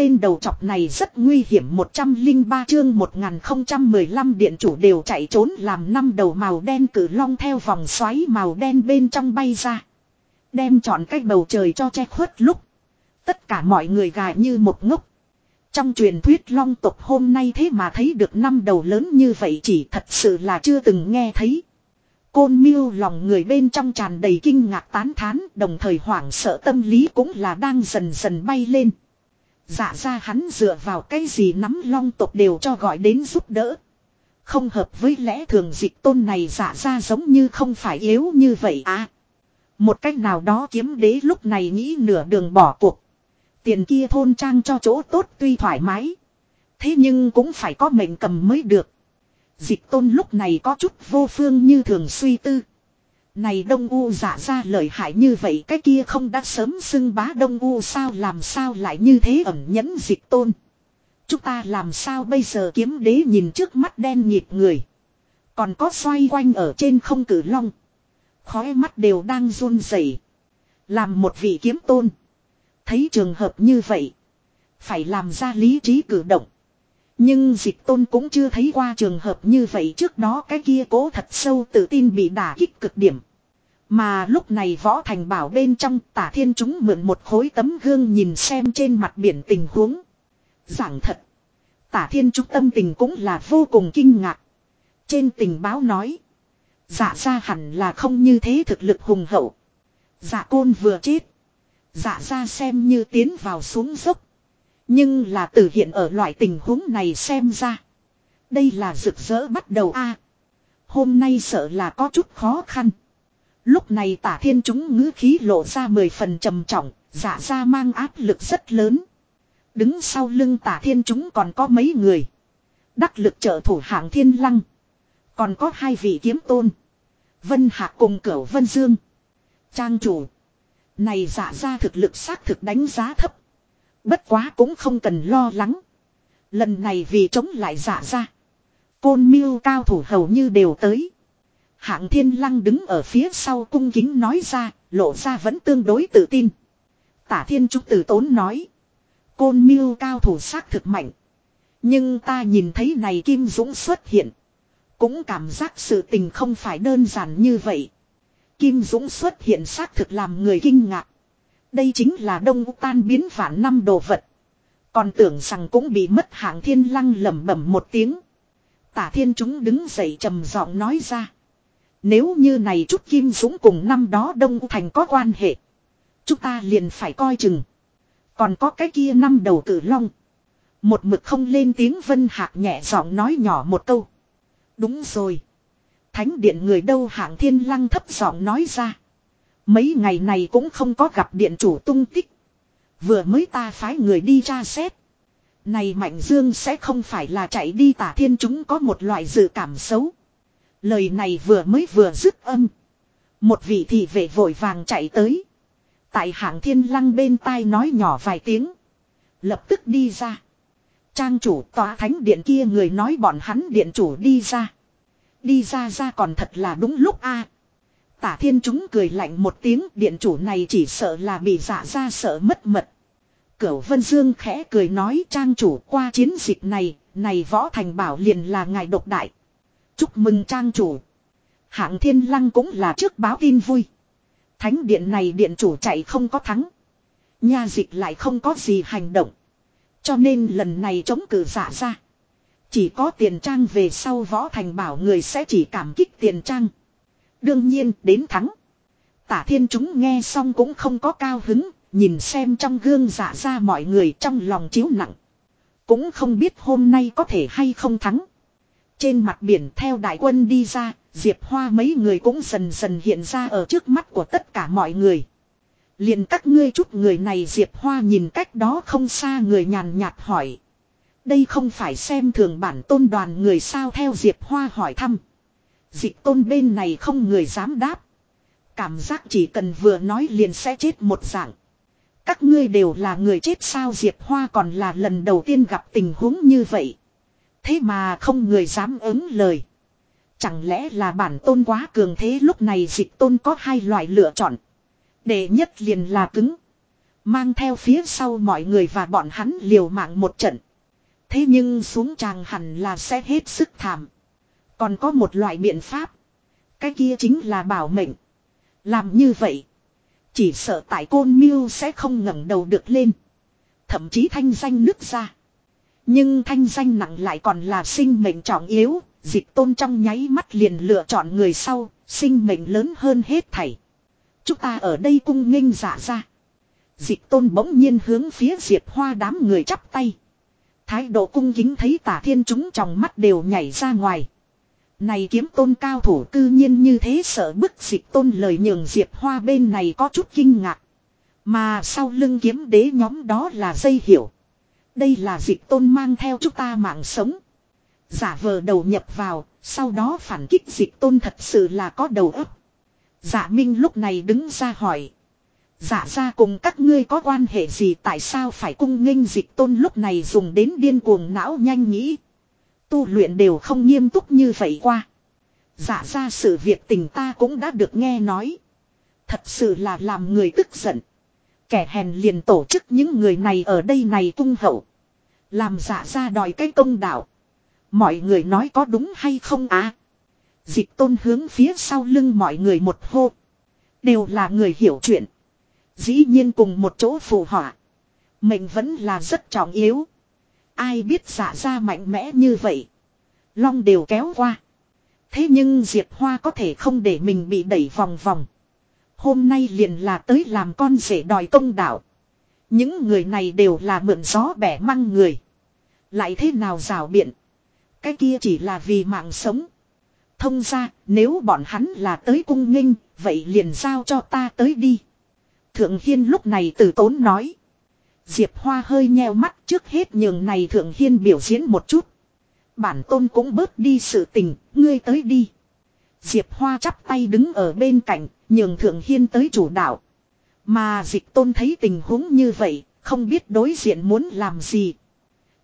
tên đầu chọc này rất nguy hiểm 103 chương 1015 điện chủ đều chạy trốn làm năm đầu màu đen cử long theo vòng xoáy màu đen bên trong bay ra. Đem chọn cách bầu trời cho che khuất lúc. Tất cả mọi người gài như một ngốc. Trong truyền thuyết long tộc hôm nay thế mà thấy được năm đầu lớn như vậy chỉ thật sự là chưa từng nghe thấy. Côn miêu lòng người bên trong tràn đầy kinh ngạc tán thán, đồng thời hoảng sợ tâm lý cũng là đang dần dần bay lên. Dạ ra hắn dựa vào cái gì nắm long tộc đều cho gọi đến giúp đỡ. Không hợp với lẽ thường dịch tôn này dạ ra giống như không phải yếu như vậy à. Một cách nào đó kiếm đế lúc này nghĩ nửa đường bỏ cuộc. Tiền kia thôn trang cho chỗ tốt tuy thoải mái. Thế nhưng cũng phải có mệnh cầm mới được. Dịch tôn lúc này có chút vô phương như thường suy tư. Này Đông U giả ra lợi hại như vậy, cái kia không đã sớm xưng bá Đông U sao, làm sao lại như thế ẩn nhẫn dịch tôn. Chúng ta làm sao bây giờ kiếm đế nhìn trước mắt đen nhịp người. Còn có xoay quanh ở trên không cử long. Khói mắt đều đang run rẩy. Làm một vị kiếm tôn. Thấy trường hợp như vậy. Phải làm ra lý trí cử động. Nhưng dịch tôn cũng chưa thấy qua trường hợp như vậy trước đó, cái kia cố thật sâu tự tin bị đả kích cực điểm. Mà lúc này võ thành bảo bên trong tả thiên chúng mượn một khối tấm gương nhìn xem trên mặt biển tình huống. Giảng thật. Tả thiên chúng tâm tình cũng là vô cùng kinh ngạc. Trên tình báo nói. Dạ ra hẳn là không như thế thực lực hùng hậu. Dạ côn vừa chết. Dạ ra xem như tiến vào xuống dốc. Nhưng là từ hiện ở loại tình huống này xem ra. Đây là rực rỡ bắt đầu a. hôm nay sợ là có chút khó khăn. Lúc này tả thiên chúng ngữ khí lộ ra mười phần trầm trọng, giả ra mang áp lực rất lớn. Đứng sau lưng tả thiên chúng còn có mấy người. Đắc lực trợ thủ hạng thiên lăng. Còn có hai vị kiếm tôn. Vân Hạ cùng cửu Vân Dương. Trang chủ. Này giả ra thực lực xác thực đánh giá thấp. Bất quá cũng không cần lo lắng. Lần này vì chống lại giả ra. Côn miêu cao thủ hầu như đều tới. Hạng thiên lăng đứng ở phía sau cung kính nói ra, lộ ra vẫn tương đối tự tin. Tả thiên trúc tử tốn nói. Côn miêu cao thủ xác thực mạnh. Nhưng ta nhìn thấy này Kim Dũng xuất hiện. Cũng cảm giác sự tình không phải đơn giản như vậy. Kim Dũng xuất hiện xác thực làm người kinh ngạc. Đây chính là đông tan biến vạn năm đồ vật. Còn tưởng rằng cũng bị mất hạng thiên lăng lẩm bẩm một tiếng. Tả thiên chúng đứng dậy trầm giọng nói ra. Nếu như này chút Kim Dũng cùng năm đó Đông Thành có quan hệ. Chúng ta liền phải coi chừng. Còn có cái kia năm đầu cử long. Một mực không lên tiếng Vân Hạc nhẹ giọng nói nhỏ một câu. Đúng rồi. Thánh điện người đâu hạng thiên lăng thấp giọng nói ra. Mấy ngày này cũng không có gặp điện chủ tung tích. Vừa mới ta phái người đi tra xét. Này Mạnh Dương sẽ không phải là chạy đi tả thiên chúng có một loại dự cảm xấu. Lời này vừa mới vừa dứt âm. Một vị thị vệ vội vàng chạy tới. Tại hạng thiên lăng bên tai nói nhỏ vài tiếng. Lập tức đi ra. Trang chủ tòa thánh điện kia người nói bọn hắn điện chủ đi ra. Đi ra ra còn thật là đúng lúc a. Tả thiên chúng cười lạnh một tiếng điện chủ này chỉ sợ là bị giả ra sợ mất mật. Cửu Vân Dương khẽ cười nói trang chủ qua chiến dịch này, này võ thành bảo liền là ngài độc đại. Chúc mừng trang chủ. Hạng thiên lăng cũng là trước báo tin vui. Thánh điện này điện chủ chạy không có thắng. Nha dịch lại không có gì hành động. Cho nên lần này chống cử giả ra. Chỉ có tiền trang về sau võ thành bảo người sẽ chỉ cảm kích tiền trang. Đương nhiên, đến thắng. Tả thiên chúng nghe xong cũng không có cao hứng. Nhìn xem trong gương giả ra mọi người trong lòng chiếu nặng. Cũng không biết hôm nay có thể hay không thắng. Trên mặt biển theo đại quân đi ra, Diệp Hoa mấy người cũng dần dần hiện ra ở trước mắt của tất cả mọi người. liền các ngươi chút người này Diệp Hoa nhìn cách đó không xa người nhàn nhạt hỏi. Đây không phải xem thường bản tôn đoàn người sao theo Diệp Hoa hỏi thăm. Dịch tôn bên này không người dám đáp. Cảm giác chỉ cần vừa nói liền sẽ chết một dạng. Các ngươi đều là người chết sao Diệp Hoa còn là lần đầu tiên gặp tình huống như vậy. Thế mà không người dám ứng lời. Chẳng lẽ là bản tôn quá cường thế lúc này dịch tôn có hai loại lựa chọn. Đệ nhất liền là cứng. Mang theo phía sau mọi người và bọn hắn liều mạng một trận. Thế nhưng xuống tràng hẳn là sẽ hết sức thảm. Còn có một loại biện pháp. Cái kia chính là bảo mệnh. Làm như vậy. Chỉ sợ tại côn miêu sẽ không ngẩng đầu được lên. Thậm chí thanh danh nứt ra. Nhưng thanh danh nặng lại còn là sinh mệnh trọng yếu. Dịch tôn trong nháy mắt liền lựa chọn người sau. Sinh mệnh lớn hơn hết thảy. Chúng ta ở đây cung nghênh giả ra. Dịch tôn bỗng nhiên hướng phía diệp hoa đám người chắp tay. Thái độ cung kính thấy tả thiên chúng trong mắt đều nhảy ra ngoài. Này kiếm tôn cao thủ cư nhiên như thế sợ bức dịch tôn lời nhường diệp hoa bên này có chút kinh ngạc. Mà sau lưng kiếm đế nhóm đó là dây hiểu. Đây là dịch tôn mang theo chúng ta mạng sống. Giả vờ đầu nhập vào, sau đó phản kích dịch tôn thật sự là có đầu óc. Giả minh lúc này đứng ra hỏi. Giả ra cùng các ngươi có quan hệ gì tại sao phải cung nghênh dịch tôn lúc này dùng đến điên cuồng não nhanh nghĩ. Tu luyện đều không nghiêm túc như vậy qua. Giả ra sự việc tình ta cũng đã được nghe nói. Thật sự là làm người tức giận. Kẻ hèn liền tổ chức những người này ở đây này cung hậu. Làm giả ra đòi cái công đạo. Mọi người nói có đúng hay không á? Dịch tôn hướng phía sau lưng mọi người một hô. Đều là người hiểu chuyện. Dĩ nhiên cùng một chỗ phù họa. Mình vẫn là rất trọng yếu. Ai biết giả ra mạnh mẽ như vậy. Long đều kéo qua. Thế nhưng Diệp Hoa có thể không để mình bị đẩy vòng vòng. Hôm nay liền là tới làm con rể đòi công đạo. Những người này đều là mượn gió bẻ măng người. Lại thế nào rào biện. Cái kia chỉ là vì mạng sống. Thông ra, nếu bọn hắn là tới cung nghênh, vậy liền giao cho ta tới đi. Thượng Hiên lúc này từ tốn nói. Diệp Hoa hơi nheo mắt trước hết nhường này Thượng Hiên biểu diễn một chút. Bản tôn cũng bớt đi sự tình, ngươi tới đi. Diệp Hoa chắp tay đứng ở bên cạnh, nhường Thượng Hiên tới chủ đạo. Mà dịch tôn thấy tình huống như vậy, không biết đối diện muốn làm gì.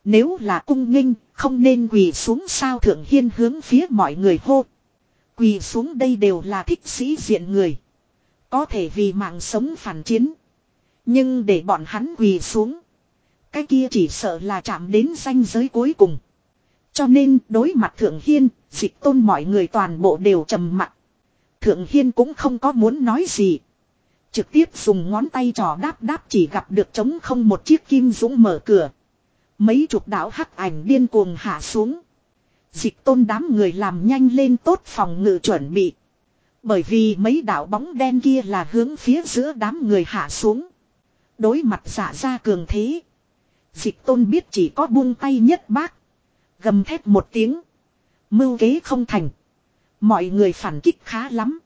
Nếu là cung nghênh, không nên quỳ xuống sao Thượng Hiên hướng phía mọi người hô. Quỳ xuống đây đều là thích sĩ diện người. Có thể vì mạng sống phản chiến. Nhưng để bọn hắn quỳ xuống. Cái kia chỉ sợ là chạm đến ranh giới cuối cùng. Cho nên đối mặt Thượng Hiên, dịch tôn mọi người toàn bộ đều trầm mặt. Thượng Hiên cũng không có muốn nói gì. Trực tiếp dùng ngón tay trò đáp đáp chỉ gặp được trống không một chiếc kim dũng mở cửa. Mấy chục đạo hắc ảnh điên cuồng hạ xuống. Dịch tôn đám người làm nhanh lên tốt phòng ngự chuẩn bị. Bởi vì mấy đạo bóng đen kia là hướng phía giữa đám người hạ xuống. Đối mặt giả ra cường thế. Dịch tôn biết chỉ có buông tay nhất bác. Gầm thét một tiếng. Mưu kế không thành. Mọi người phản kích khá lắm.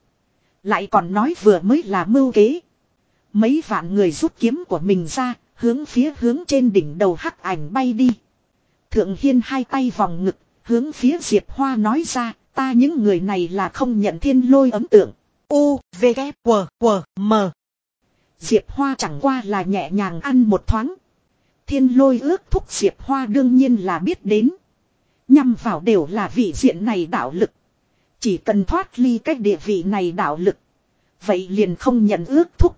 Lại còn nói vừa mới là mưu kế. Mấy vạn người rút kiếm của mình ra, hướng phía hướng trên đỉnh đầu hắc ảnh bay đi. Thượng Hiên hai tay vòng ngực, hướng phía Diệp Hoa nói ra, ta những người này là không nhận thiên lôi ấm tượng. U, V, K, W, W, M. Diệp Hoa chẳng qua là nhẹ nhàng ăn một thoáng. Thiên lôi ước thúc Diệp Hoa đương nhiên là biết đến. Nhằm vào đều là vị diện này đạo lực. Chỉ cần thoát ly cách địa vị này đạo lực. Vậy liền không nhận ước thúc.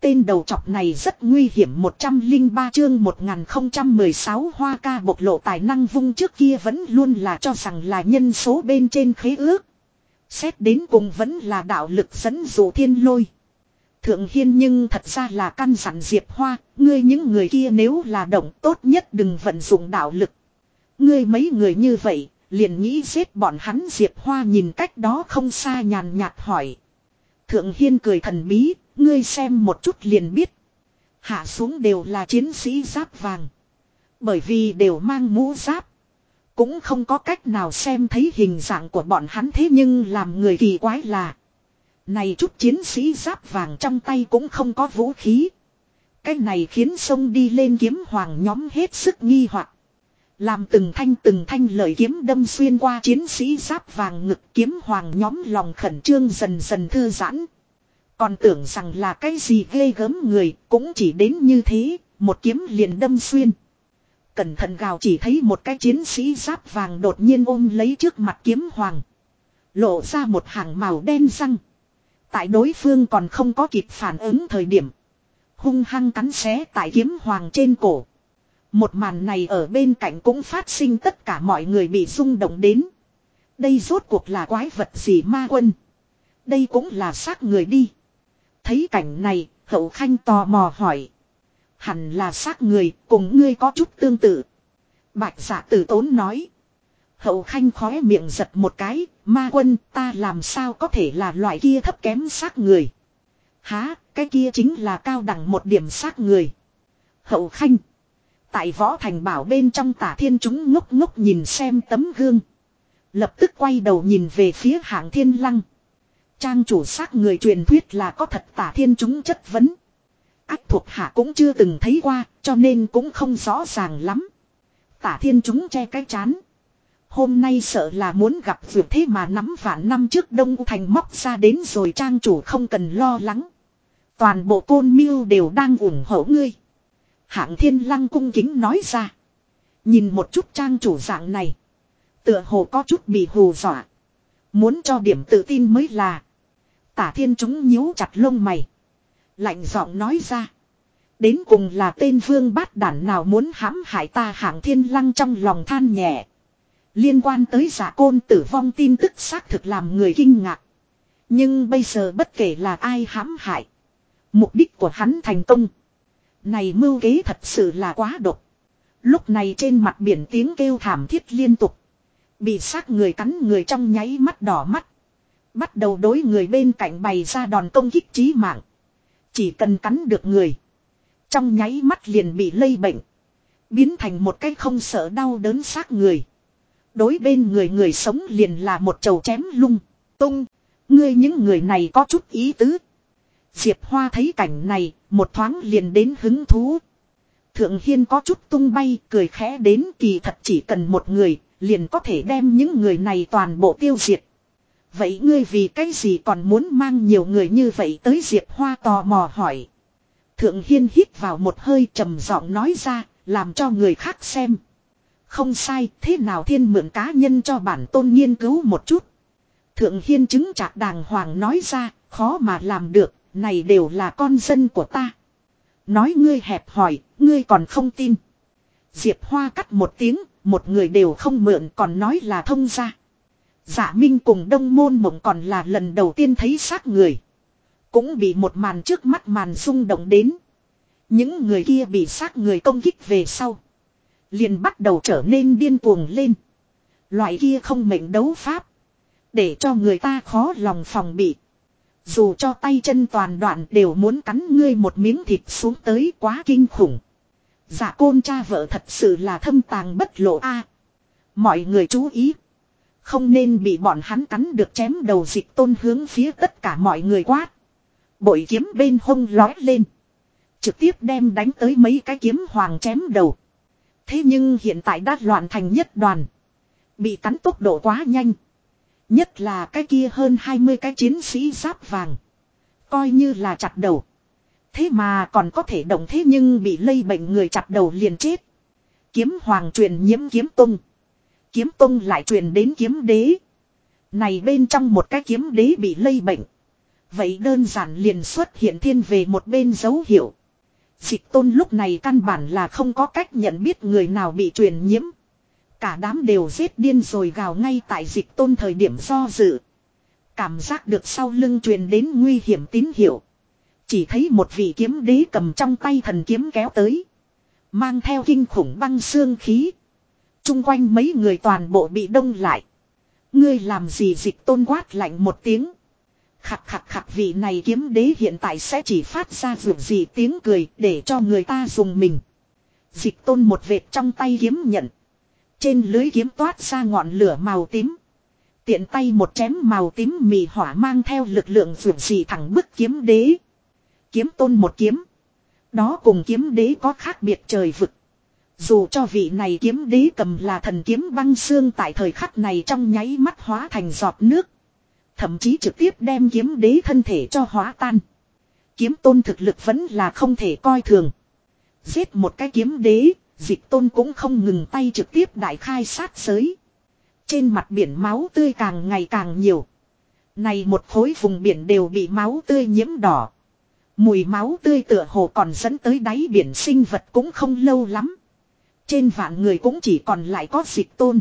Tên đầu chọc này rất nguy hiểm 103 chương 1016 hoa ca bộc lộ tài năng vung trước kia vẫn luôn là cho rằng là nhân số bên trên khế ước. Xét đến cùng vẫn là đạo lực dẫn dụ thiên lôi. Thượng Hiên nhưng thật ra là căn dặn Diệp Hoa, ngươi những người kia nếu là động tốt nhất đừng vận dụng đạo lực. Ngươi mấy người như vậy, liền nghĩ giết bọn hắn Diệp Hoa nhìn cách đó không xa nhàn nhạt hỏi. Thượng Hiên cười thần bí, ngươi xem một chút liền biết. Hạ xuống đều là chiến sĩ giáp vàng. Bởi vì đều mang mũ giáp. Cũng không có cách nào xem thấy hình dạng của bọn hắn thế nhưng làm người kỳ quái là. Này chút chiến sĩ giáp vàng trong tay cũng không có vũ khí. Cái này khiến sông đi lên kiếm hoàng nhóm hết sức nghi hoặc làm từng thanh từng thanh lời kiếm đâm xuyên qua chiến sĩ giáp vàng ngực kiếm hoàng nhóm lòng khẩn trương dần dần thư giãn. Còn tưởng rằng là cái gì ghê gớm người cũng chỉ đến như thế, một kiếm liền đâm xuyên. Cẩn thận gào chỉ thấy một cái chiến sĩ giáp vàng đột nhiên ôm lấy trước mặt kiếm hoàng. Lộ ra một hàng màu đen răng. Tại đối phương còn không có kịp phản ứng thời điểm. Hung hăng cắn xé tại kiếm hoàng trên cổ. Một màn này ở bên cạnh cũng phát sinh tất cả mọi người bị rung động đến. Đây rốt cuộc là quái vật gì ma quân. Đây cũng là xác người đi. Thấy cảnh này, hậu khanh tò mò hỏi. Hẳn là xác người, cùng ngươi có chút tương tự. Bạch giả tử tốn nói. Hậu khanh khóe miệng giật một cái, ma quân ta làm sao có thể là loại kia thấp kém xác người. Há, cái kia chính là cao đẳng một điểm xác người. Hậu khanh. Tại võ thành bảo bên trong tả thiên chúng ngốc ngốc nhìn xem tấm gương. Lập tức quay đầu nhìn về phía hạng thiên lăng. Trang chủ xác người truyền thuyết là có thật tả thiên chúng chất vấn. Ách thuộc hạ cũng chưa từng thấy qua, cho nên cũng không rõ ràng lắm. Tả thiên chúng che cái chán. Hôm nay sợ là muốn gặp vượt thế mà nắm vạn năm trước Đông Thành móc ra đến rồi trang chủ không cần lo lắng. Toàn bộ côn miêu đều đang ủng hộ ngươi. Hạng thiên lăng cung kính nói ra. Nhìn một chút trang chủ dạng này. Tựa hồ có chút bị hù dọa. Muốn cho điểm tự tin mới là. Tả thiên chúng nhíu chặt lông mày. Lạnh giọng nói ra. Đến cùng là tên vương bát đản nào muốn hãm hại ta hạng thiên lăng trong lòng than nhẹ. Liên quan tới giả côn tử vong tin tức xác thực làm người kinh ngạc. Nhưng bây giờ bất kể là ai hãm hại. Mục đích của hắn thành công. Này mưu kế thật sự là quá độc. Lúc này trên mặt biển tiếng kêu thảm thiết liên tục. Bị xác người cắn người trong nháy mắt đỏ mắt. Bắt đầu đối người bên cạnh bày ra đòn công kích trí mạng. Chỉ cần cắn được người. Trong nháy mắt liền bị lây bệnh. Biến thành một cái không sợ đau đớn xác người. Đối bên người người sống liền là một chầu chém lung. Tung. Ngươi những người này có chút ý tứ. Diệp Hoa thấy cảnh này, một thoáng liền đến hứng thú. Thượng Hiên có chút tung bay, cười khẽ đến kỳ thật chỉ cần một người, liền có thể đem những người này toàn bộ tiêu diệt. Vậy ngươi vì cái gì còn muốn mang nhiều người như vậy tới Diệp Hoa tò mò hỏi. Thượng Hiên hít vào một hơi trầm giọng nói ra, làm cho người khác xem. Không sai, thế nào thiên mượn cá nhân cho bản tôn nghiên cứu một chút. Thượng Hiên chứng trạc đàng hoàng nói ra, khó mà làm được, này đều là con dân của ta. Nói ngươi hẹp hỏi, ngươi còn không tin. Diệp Hoa cắt một tiếng, một người đều không mượn còn nói là thông ra. Giả dạ Minh cùng Đông Môn Mộng còn là lần đầu tiên thấy xác người. Cũng bị một màn trước mắt màn rung động đến. Những người kia bị xác người công kích về sau. Liền bắt đầu trở nên điên cuồng lên. Loại kia không mệnh đấu pháp. Để cho người ta khó lòng phòng bị. Dù cho tay chân toàn đoạn đều muốn cắn ngươi một miếng thịt xuống tới quá kinh khủng. Dạ côn cha vợ thật sự là thâm tàng bất lộ a. mọi người chú ý. Không nên bị bọn hắn cắn được chém đầu dịch tôn hướng phía tất cả mọi người quát. Bội kiếm bên hông lói lên. Trực tiếp đem đánh tới mấy cái kiếm hoàng chém đầu. Thế nhưng hiện tại đã loạn thành nhất đoàn. Bị cắn tốc độ quá nhanh. Nhất là cái kia hơn 20 cái chiến sĩ giáp vàng. Coi như là chặt đầu. Thế mà còn có thể động thế nhưng bị lây bệnh người chặt đầu liền chết. Kiếm hoàng truyền nhiễm kiếm tung. Kiếm tung lại truyền đến kiếm đế. Này bên trong một cái kiếm đế bị lây bệnh. Vậy đơn giản liền xuất hiện thiên về một bên dấu hiệu. Dịch tôn lúc này căn bản là không có cách nhận biết người nào bị truyền nhiễm. Cả đám đều giết điên rồi gào ngay tại dịch tôn thời điểm do dự. Cảm giác được sau lưng truyền đến nguy hiểm tín hiệu. Chỉ thấy một vị kiếm đế cầm trong tay thần kiếm kéo tới. Mang theo kinh khủng băng xương khí. Trung quanh mấy người toàn bộ bị đông lại. Ngươi làm gì dịch tôn quát lạnh một tiếng. Khặt khặt khặt vị này kiếm đế hiện tại sẽ chỉ phát ra vượt gì tiếng cười để cho người ta dùng mình. Dịch tôn một vệt trong tay kiếm nhận. Trên lưới kiếm toát ra ngọn lửa màu tím. Tiện tay một chém màu tím mì hỏa mang theo lực lượng vượt dị thẳng bức kiếm đế. Kiếm tôn một kiếm. Đó cùng kiếm đế có khác biệt trời vực. Dù cho vị này kiếm đế cầm là thần kiếm băng xương tại thời khắc này trong nháy mắt hóa thành giọt nước. Thậm chí trực tiếp đem kiếm đế thân thể cho hóa tan. Kiếm tôn thực lực vẫn là không thể coi thường. Giết một cái kiếm đế, dịch tôn cũng không ngừng tay trực tiếp đại khai sát giới. Trên mặt biển máu tươi càng ngày càng nhiều. Này một khối vùng biển đều bị máu tươi nhiễm đỏ. Mùi máu tươi tựa hồ còn dẫn tới đáy biển sinh vật cũng không lâu lắm. Trên vạn người cũng chỉ còn lại có dịch tôn.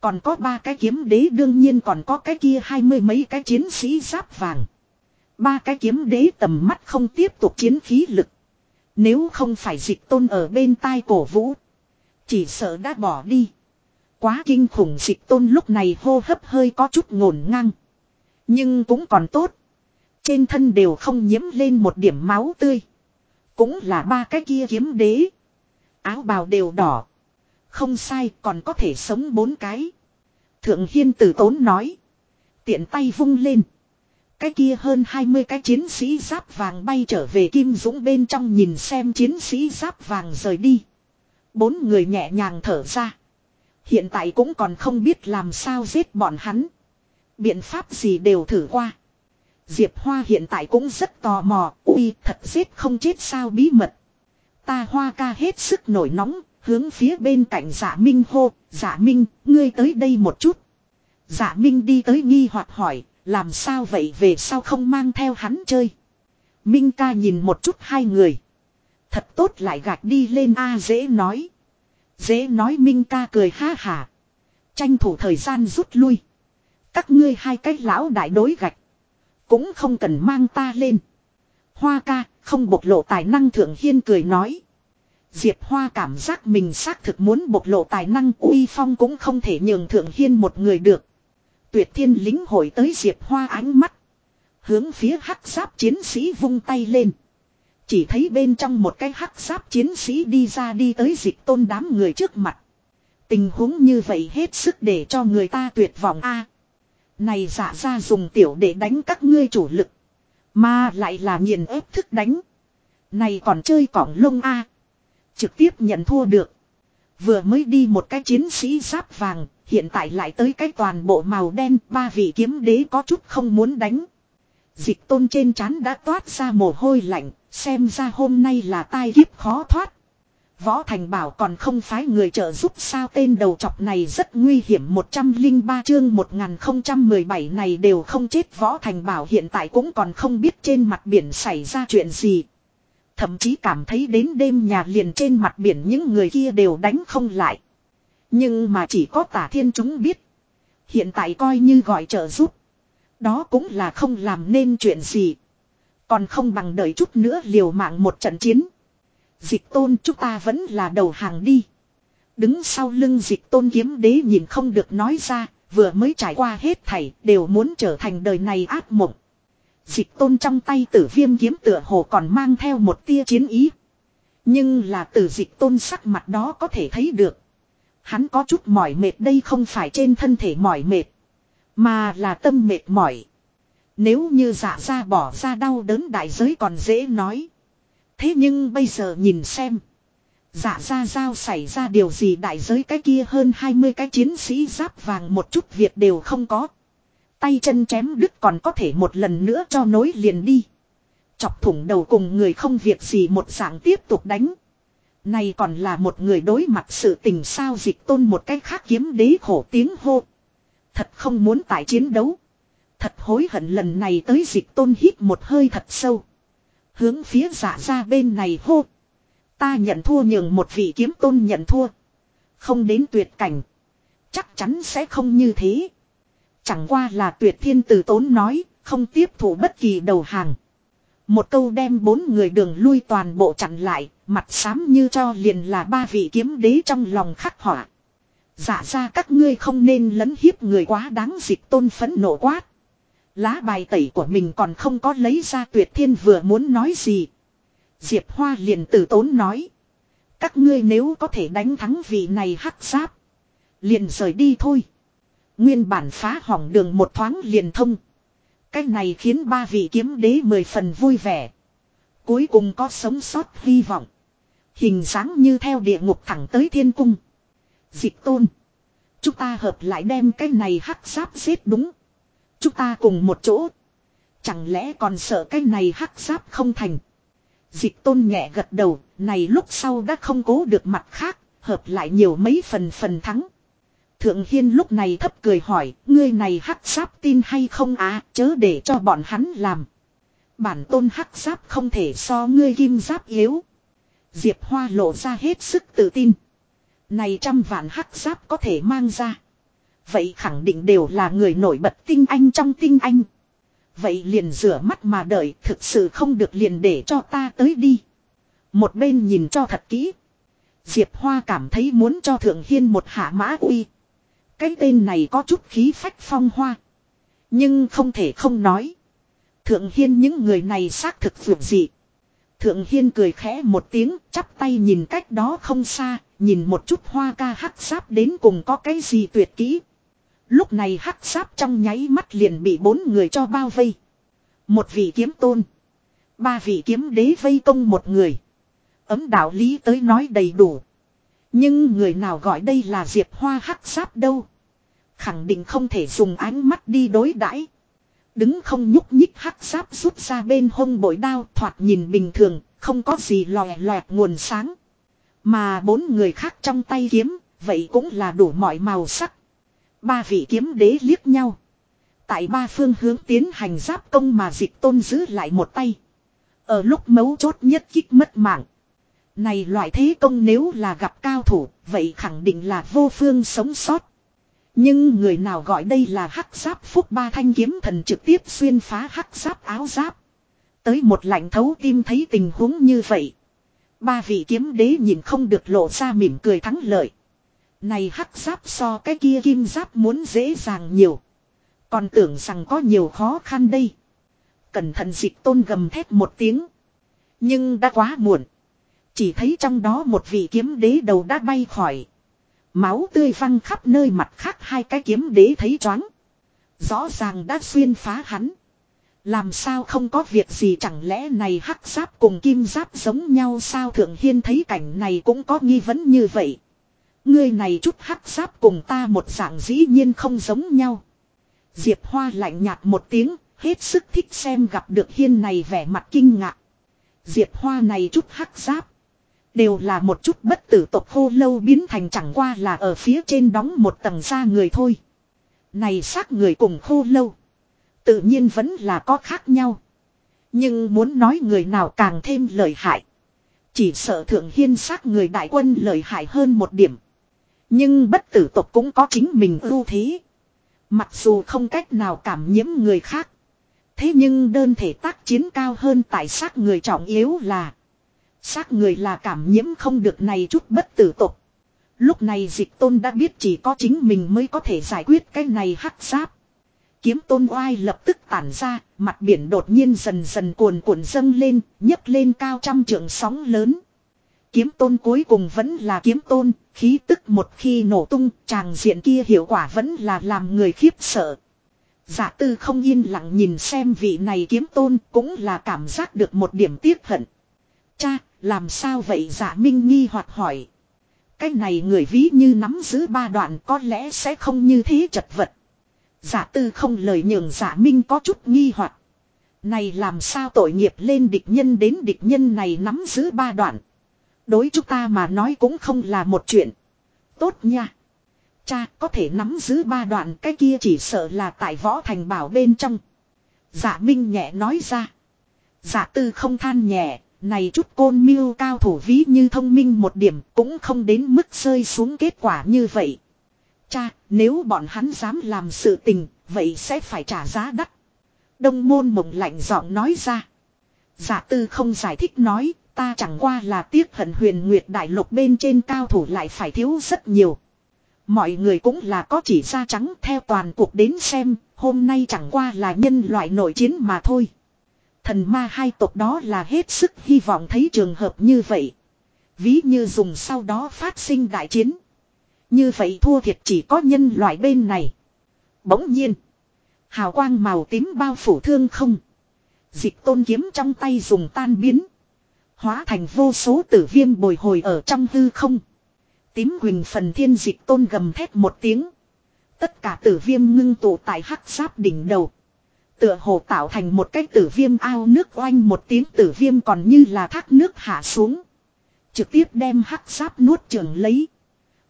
Còn có ba cái kiếm đế, đương nhiên còn có cái kia hai mươi mấy cái chiến sĩ giáp vàng. Ba cái kiếm đế tầm mắt không tiếp tục chiến khí lực. Nếu không phải dịch tôn ở bên tai cổ vũ. Chỉ sợ đã bỏ đi. Quá kinh khủng dịch tôn lúc này hô hấp hơi có chút ngổn ngang. Nhưng cũng còn tốt. Trên thân đều không nhiễm lên một điểm máu tươi. Cũng là ba cái kia kiếm đế. Áo bào đều đỏ. Không sai, còn có thể sống bốn cái. Thượng Hiên tử tốn nói. Tiện tay vung lên. Cái kia hơn 20 cái chiến sĩ giáp vàng bay trở về Kim Dũng bên trong nhìn xem chiến sĩ giáp vàng rời đi. Bốn người nhẹ nhàng thở ra. Hiện tại cũng còn không biết làm sao giết bọn hắn. Biện pháp gì đều thử qua. Diệp Hoa hiện tại cũng rất tò mò, ui thật giết không chết sao bí mật. Ta Hoa ca hết sức nổi nóng, hướng phía bên cạnh giả dạ Minh hô, giả dạ Minh, ngươi tới đây một chút. Giả dạ Minh đi tới nghi hoặc hỏi, làm sao vậy về sao không mang theo hắn chơi. Minh ca nhìn một chút hai người. Thật tốt lại gạch đi lên a dễ nói. Dễ nói Minh ca cười ha hà. Tranh thủ thời gian rút lui. Các ngươi hai cái lão đại đối gạch. Cũng không cần mang ta lên. Hoa ca, không bộc lộ tài năng thượng hiên cười nói. Diệp Hoa cảm giác mình xác thực muốn bộc lộ tài năng uy phong cũng không thể nhường thượng hiên một người được. Tuyệt thiên lính hội tới Diệp Hoa ánh mắt. Hướng phía hắc giáp chiến sĩ vung tay lên. Chỉ thấy bên trong một cái hắc giáp chiến sĩ đi ra đi tới dịch tôn đám người trước mặt. Tình huống như vậy hết sức để cho người ta tuyệt vọng a. này giả ra dùng tiểu để đánh các ngươi chủ lực. Mà lại là nghiền ép thức đánh. Này còn chơi cỏng lông a. Trực tiếp nhận thua được. Vừa mới đi một cái chiến sĩ giáp vàng, hiện tại lại tới cái toàn bộ màu đen, ba vị kiếm đế có chút không muốn đánh. Dịch tôn trên trán đã toát ra mồ hôi lạnh, xem ra hôm nay là tai kiếp khó thoát. Võ Thành bảo còn không phái người trợ giúp sao tên đầu chọc này rất nguy hiểm 103 chương 1017 này đều không chết Võ Thành bảo hiện tại cũng còn không biết trên mặt biển xảy ra chuyện gì. Thậm chí cảm thấy đến đêm nhà liền trên mặt biển những người kia đều đánh không lại. Nhưng mà chỉ có tả thiên chúng biết. Hiện tại coi như gọi trợ giúp. Đó cũng là không làm nên chuyện gì. Còn không bằng đợi chút nữa liều mạng một trận chiến. Dịch tôn chúng ta vẫn là đầu hàng đi. Đứng sau lưng dịch tôn kiếm đế nhìn không được nói ra, vừa mới trải qua hết thảy, đều muốn trở thành đời này ác mộng. Dịch tôn trong tay tử viêm kiếm tựa hồ còn mang theo một tia chiến ý. Nhưng là từ dịch tôn sắc mặt đó có thể thấy được. Hắn có chút mỏi mệt đây không phải trên thân thể mỏi mệt. Mà là tâm mệt mỏi. Nếu như dạ ra bỏ ra đau đớn đại giới còn dễ nói. Thế nhưng bây giờ nhìn xem. Dạ ra giao xảy ra điều gì đại giới cái kia hơn 20 cái chiến sĩ giáp vàng một chút việc đều không có. Tay chân chém đứt còn có thể một lần nữa cho nối liền đi. Chọc thủng đầu cùng người không việc gì một dạng tiếp tục đánh. Này còn là một người đối mặt sự tình sao dịch tôn một cách khác kiếm đế khổ tiếng hô. Thật không muốn tại chiến đấu. Thật hối hận lần này tới dịch tôn hít một hơi thật sâu. Hướng phía giả ra bên này hô. Ta nhận thua nhường một vị kiếm tôn nhận thua. Không đến tuyệt cảnh. Chắc chắn sẽ không như thế. Chẳng qua là tuyệt thiên tử tốn nói, không tiếp thủ bất kỳ đầu hàng. Một câu đem bốn người đường lui toàn bộ chặn lại, mặt xám như cho liền là ba vị kiếm đế trong lòng khắc họa. Dạ ra các ngươi không nên lấn hiếp người quá đáng dịch tôn phấn nộ quát. Lá bài tẩy của mình còn không có lấy ra tuyệt thiên vừa muốn nói gì. Diệp Hoa liền tử tốn nói. Các ngươi nếu có thể đánh thắng vị này hắc giáp. Liền rời đi thôi. Nguyên bản phá hỏng đường một thoáng liền thông. cách này khiến ba vị kiếm đế mười phần vui vẻ. Cuối cùng có sống sót hy vọng. Hình dáng như theo địa ngục thẳng tới thiên cung. Dịch tôn. Chúng ta hợp lại đem cái này hắc giáp giết đúng. Chúng ta cùng một chỗ. Chẳng lẽ còn sợ cái này hắc giáp không thành. Dịch tôn nhẹ gật đầu, này lúc sau đã không cố được mặt khác, hợp lại nhiều mấy phần phần thắng. Thượng Hiên lúc này thấp cười hỏi, ngươi này hắc giáp tin hay không á, chớ để cho bọn hắn làm. Bản tôn hắc giáp không thể so ngươi kim giáp yếu. Diệp Hoa lộ ra hết sức tự tin. Này trăm vạn hắc giáp có thể mang ra. Vậy khẳng định đều là người nổi bật tinh anh trong tinh anh. Vậy liền rửa mắt mà đợi thực sự không được liền để cho ta tới đi. Một bên nhìn cho thật kỹ. Diệp Hoa cảm thấy muốn cho Thượng Hiên một hạ mã uy. Cái tên này có chút khí phách phong hoa. Nhưng không thể không nói. Thượng Hiên những người này xác thực vượt dị. Thượng Hiên cười khẽ một tiếng, chắp tay nhìn cách đó không xa, nhìn một chút hoa ca hắc sáp đến cùng có cái gì tuyệt kỹ. Lúc này hắc sáp trong nháy mắt liền bị bốn người cho bao vây. Một vị kiếm tôn. Ba vị kiếm đế vây công một người. Ấm đạo lý tới nói đầy đủ. Nhưng người nào gọi đây là diệp hoa hắc sáp đâu. Khẳng định không thể dùng ánh mắt đi đối đãi. Đứng không nhúc nhích hắc giáp rút ra bên hông bội đao thoạt nhìn bình thường, không có gì lòe loẹt nguồn sáng. Mà bốn người khác trong tay kiếm, vậy cũng là đủ mọi màu sắc. Ba vị kiếm đế liếc nhau. Tại ba phương hướng tiến hành giáp công mà dịch tôn giữ lại một tay. Ở lúc mấu chốt nhất kích mất mạng. Này loại thế công nếu là gặp cao thủ, vậy khẳng định là vô phương sống sót. Nhưng người nào gọi đây là hắc giáp phúc ba thanh kiếm thần trực tiếp xuyên phá hắc giáp áo giáp. Tới một lạnh thấu tim thấy tình huống như vậy. Ba vị kiếm đế nhìn không được lộ ra mỉm cười thắng lợi. Này hắc giáp so cái kia kim giáp muốn dễ dàng nhiều. Còn tưởng rằng có nhiều khó khăn đây. Cẩn thận dịch tôn gầm thét một tiếng. Nhưng đã quá muộn. Chỉ thấy trong đó một vị kiếm đế đầu đã bay khỏi. Máu tươi văng khắp nơi mặt khác hai cái kiếm đế thấy choáng. Rõ ràng đã xuyên phá hắn. Làm sao không có việc gì chẳng lẽ này hắc giáp cùng kim giáp giống nhau sao thượng hiên thấy cảnh này cũng có nghi vấn như vậy. Ngươi này chút hắc giáp cùng ta một dạng dĩ nhiên không giống nhau. Diệp Hoa lạnh nhạt một tiếng, hết sức thích xem gặp được hiên này vẻ mặt kinh ngạc. Diệp Hoa này chút hắc giáp. Đều là một chút bất tử tộc khô lâu biến thành chẳng qua là ở phía trên đóng một tầng da người thôi. Này xác người cùng khô lâu. Tự nhiên vẫn là có khác nhau. Nhưng muốn nói người nào càng thêm lợi hại. Chỉ sợ thượng hiên xác người đại quân lợi hại hơn một điểm. Nhưng bất tử tộc cũng có chính mình ưu thế. Mặc dù không cách nào cảm nhiễm người khác. Thế nhưng đơn thể tác chiến cao hơn tại xác người trọng yếu là. Xác người là cảm nhiễm không được này chút bất tử tục. Lúc này dịch tôn đã biết chỉ có chính mình mới có thể giải quyết cái này hắc giáp. Kiếm tôn oai lập tức tản ra, mặt biển đột nhiên dần dần cuồn cuộn dâng lên, nhấc lên cao trăm trượng sóng lớn. Kiếm tôn cuối cùng vẫn là kiếm tôn, khí tức một khi nổ tung, tràng diện kia hiệu quả vẫn là làm người khiếp sợ. Giả tư không yên lặng nhìn xem vị này kiếm tôn cũng là cảm giác được một điểm tiếc hận. Cha, làm sao vậy giả minh nghi hoặc hỏi. Cái này người ví như nắm giữ ba đoạn có lẽ sẽ không như thế chật vật. Giả tư không lời nhường giả minh có chút nghi hoặc. Này làm sao tội nghiệp lên địch nhân đến địch nhân này nắm giữ ba đoạn. Đối chúng ta mà nói cũng không là một chuyện. Tốt nha. Cha có thể nắm giữ ba đoạn cái kia chỉ sợ là tại võ thành bảo bên trong. Giả minh nhẹ nói ra. Giả tư không than nhẹ, này chút côn miêu cao thủ ví như thông minh một điểm cũng không đến mức rơi xuống kết quả như vậy. Cha, nếu bọn hắn dám làm sự tình, vậy sẽ phải trả giá đắt. Đông môn mộng lạnh giọng nói ra. Giả tư không giải thích nói, ta chẳng qua là tiếc hận huyền nguyệt đại lục bên trên cao thủ lại phải thiếu rất nhiều. Mọi người cũng là có chỉ ra trắng theo toàn cuộc đến xem, hôm nay chẳng qua là nhân loại nội chiến mà thôi. Thần ma hai tộc đó là hết sức hy vọng thấy trường hợp như vậy. Ví như dùng sau đó phát sinh đại chiến. Như vậy thua thiệt chỉ có nhân loại bên này. Bỗng nhiên. Hào quang màu tím bao phủ thương không. Dịch tôn kiếm trong tay dùng tan biến. Hóa thành vô số tử viêm bồi hồi ở trong hư không. Tím quỳnh phần thiên dịch tôn gầm thét một tiếng. Tất cả tử viêm ngưng tụ tại hắc giáp đỉnh đầu. Tựa hồ tạo thành một cái tử viêm ao nước oanh một tiếng tử viêm còn như là thác nước hạ xuống. Trực tiếp đem hắc giáp nuốt trường lấy.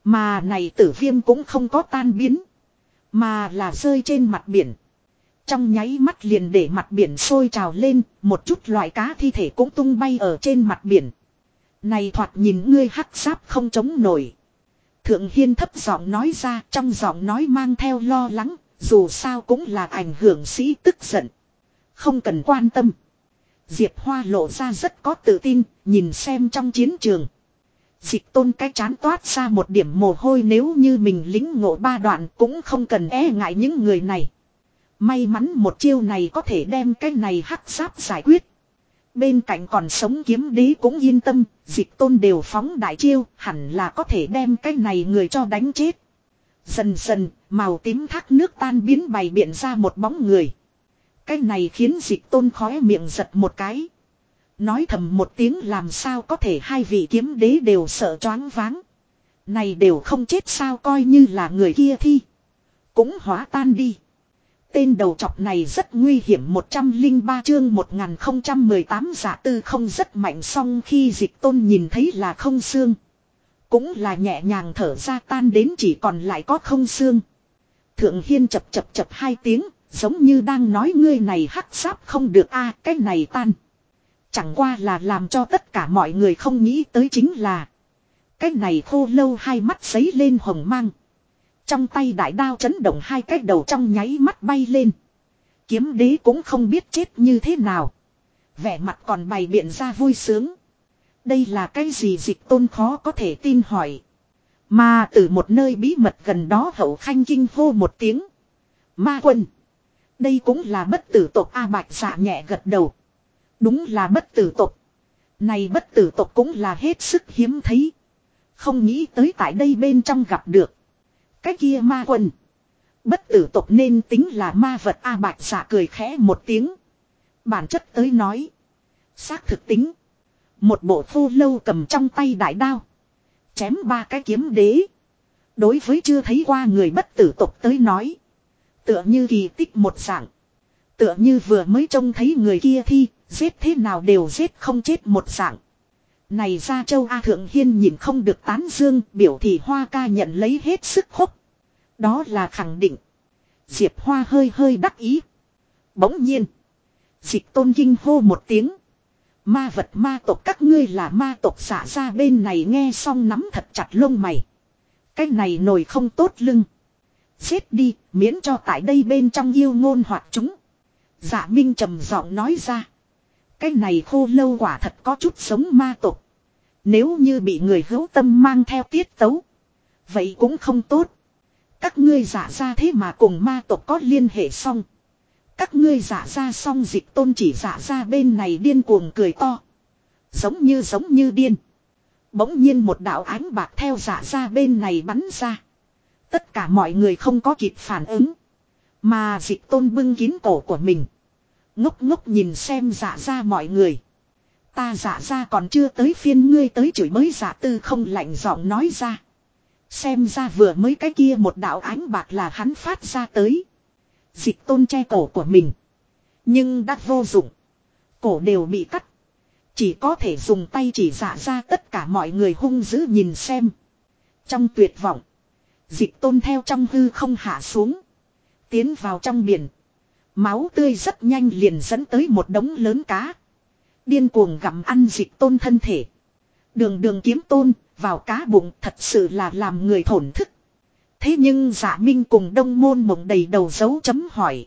Mà này tử viêm cũng không có tan biến. Mà là rơi trên mặt biển. Trong nháy mắt liền để mặt biển sôi trào lên, một chút loại cá thi thể cũng tung bay ở trên mặt biển. Này thoạt nhìn ngươi hắc giáp không chống nổi. Thượng Hiên thấp giọng nói ra trong giọng nói mang theo lo lắng, dù sao cũng là ảnh hưởng sĩ tức giận. Không cần quan tâm. Diệp Hoa lộ ra rất có tự tin, nhìn xem trong chiến trường. Dịch tôn cái chán toát ra một điểm mồ hôi nếu như mình lính ngộ ba đoạn cũng không cần e ngại những người này. May mắn một chiêu này có thể đem cái này hắc giáp giải quyết. Bên cạnh còn sống kiếm đế cũng yên tâm, dịch tôn đều phóng đại chiêu, hẳn là có thể đem cái này người cho đánh chết. Dần dần, màu tím thác nước tan biến bày biện ra một bóng người. Cái này khiến dịch tôn khóe miệng giật một cái. Nói thầm một tiếng làm sao có thể hai vị kiếm đế đều sợ choáng váng. Này đều không chết sao coi như là người kia thi. Cũng hóa tan đi. Tên đầu chọc này rất nguy hiểm 103 chương 1018 giả tư không rất mạnh song khi dịch tôn nhìn thấy là không xương. Cũng là nhẹ nhàng thở ra tan đến chỉ còn lại có không xương. Thượng Hiên chập chập chập hai tiếng, giống như đang nói ngươi này hắc sáp không được a cái này tan. Chẳng qua là làm cho tất cả mọi người không nghĩ tới chính là. Cái này khô lâu hai mắt giấy lên hồng mang. Trong tay đại đao chấn động hai cái đầu trong nháy mắt bay lên. Kiếm đế cũng không biết chết như thế nào. Vẻ mặt còn bày biện ra vui sướng. Đây là cái gì dịch tôn khó có thể tin hỏi. Mà từ một nơi bí mật gần đó hậu khanh kinh hô một tiếng. Ma quân. Đây cũng là bất tử tộc A Bạch dạ nhẹ gật đầu. Đúng là bất tử tộc. Này bất tử tộc cũng là hết sức hiếm thấy. Không nghĩ tới tại đây bên trong gặp được. Cái kia ma quân. Bất tử tộc nên tính là ma vật A Bạch dạ cười khẽ một tiếng. Bản chất tới nói. Xác thực tính. Một bộ phu lâu cầm trong tay đại đao. Chém ba cái kiếm đế. Đối với chưa thấy qua người bất tử tộc tới nói. Tựa như kỳ tích một dạng. Tựa như vừa mới trông thấy người kia thi, giết thế nào đều giết không chết một dạng. Này ra châu A Thượng Hiên nhìn không được tán dương, biểu thị Hoa ca nhận lấy hết sức khúc. Đó là khẳng định. Diệp Hoa hơi hơi đắc ý. Bỗng nhiên. Dịch tôn kinh hô một tiếng. Ma vật ma tộc các ngươi là ma tộc xả ra bên này nghe xong nắm thật chặt lông mày. Cái này nổi không tốt lưng. Xếp đi, miễn cho tại đây bên trong yêu ngôn hoặc chúng. Dạ Minh trầm giọng nói ra. Cái này khô lâu quả thật có chút sống ma tộc, Nếu như bị người hữu tâm mang theo tiết tấu. Vậy cũng không tốt. Các ngươi giả ra thế mà cùng ma tộc có liên hệ xong. Các ngươi giả ra xong dịch tôn chỉ giả ra bên này điên cuồng cười to. Giống như giống như điên. Bỗng nhiên một đạo ánh bạc theo giả ra bên này bắn ra. Tất cả mọi người không có kịp phản ứng. Mà dịch tôn bưng kín cổ của mình. Ngốc ngốc nhìn xem giả ra mọi người. Ta giả ra còn chưa tới phiên ngươi tới chửi mới giả tư không lạnh giọng nói ra. Xem ra vừa mới cái kia một đạo ánh bạc là hắn phát ra tới. Dịch tôn che cổ của mình. Nhưng đã vô dụng. Cổ đều bị cắt. Chỉ có thể dùng tay chỉ giả ra tất cả mọi người hung dữ nhìn xem. Trong tuyệt vọng. Dịch tôn theo trong hư không hạ xuống. Tiến vào trong biển. Máu tươi rất nhanh liền dẫn tới một đống lớn cá. Điên cuồng gặm ăn dịch tôn thân thể. Đường đường kiếm tôn, vào cá bụng thật sự là làm người thổn thức. Thế nhưng giả minh cùng đông môn mộng đầy đầu dấu chấm hỏi.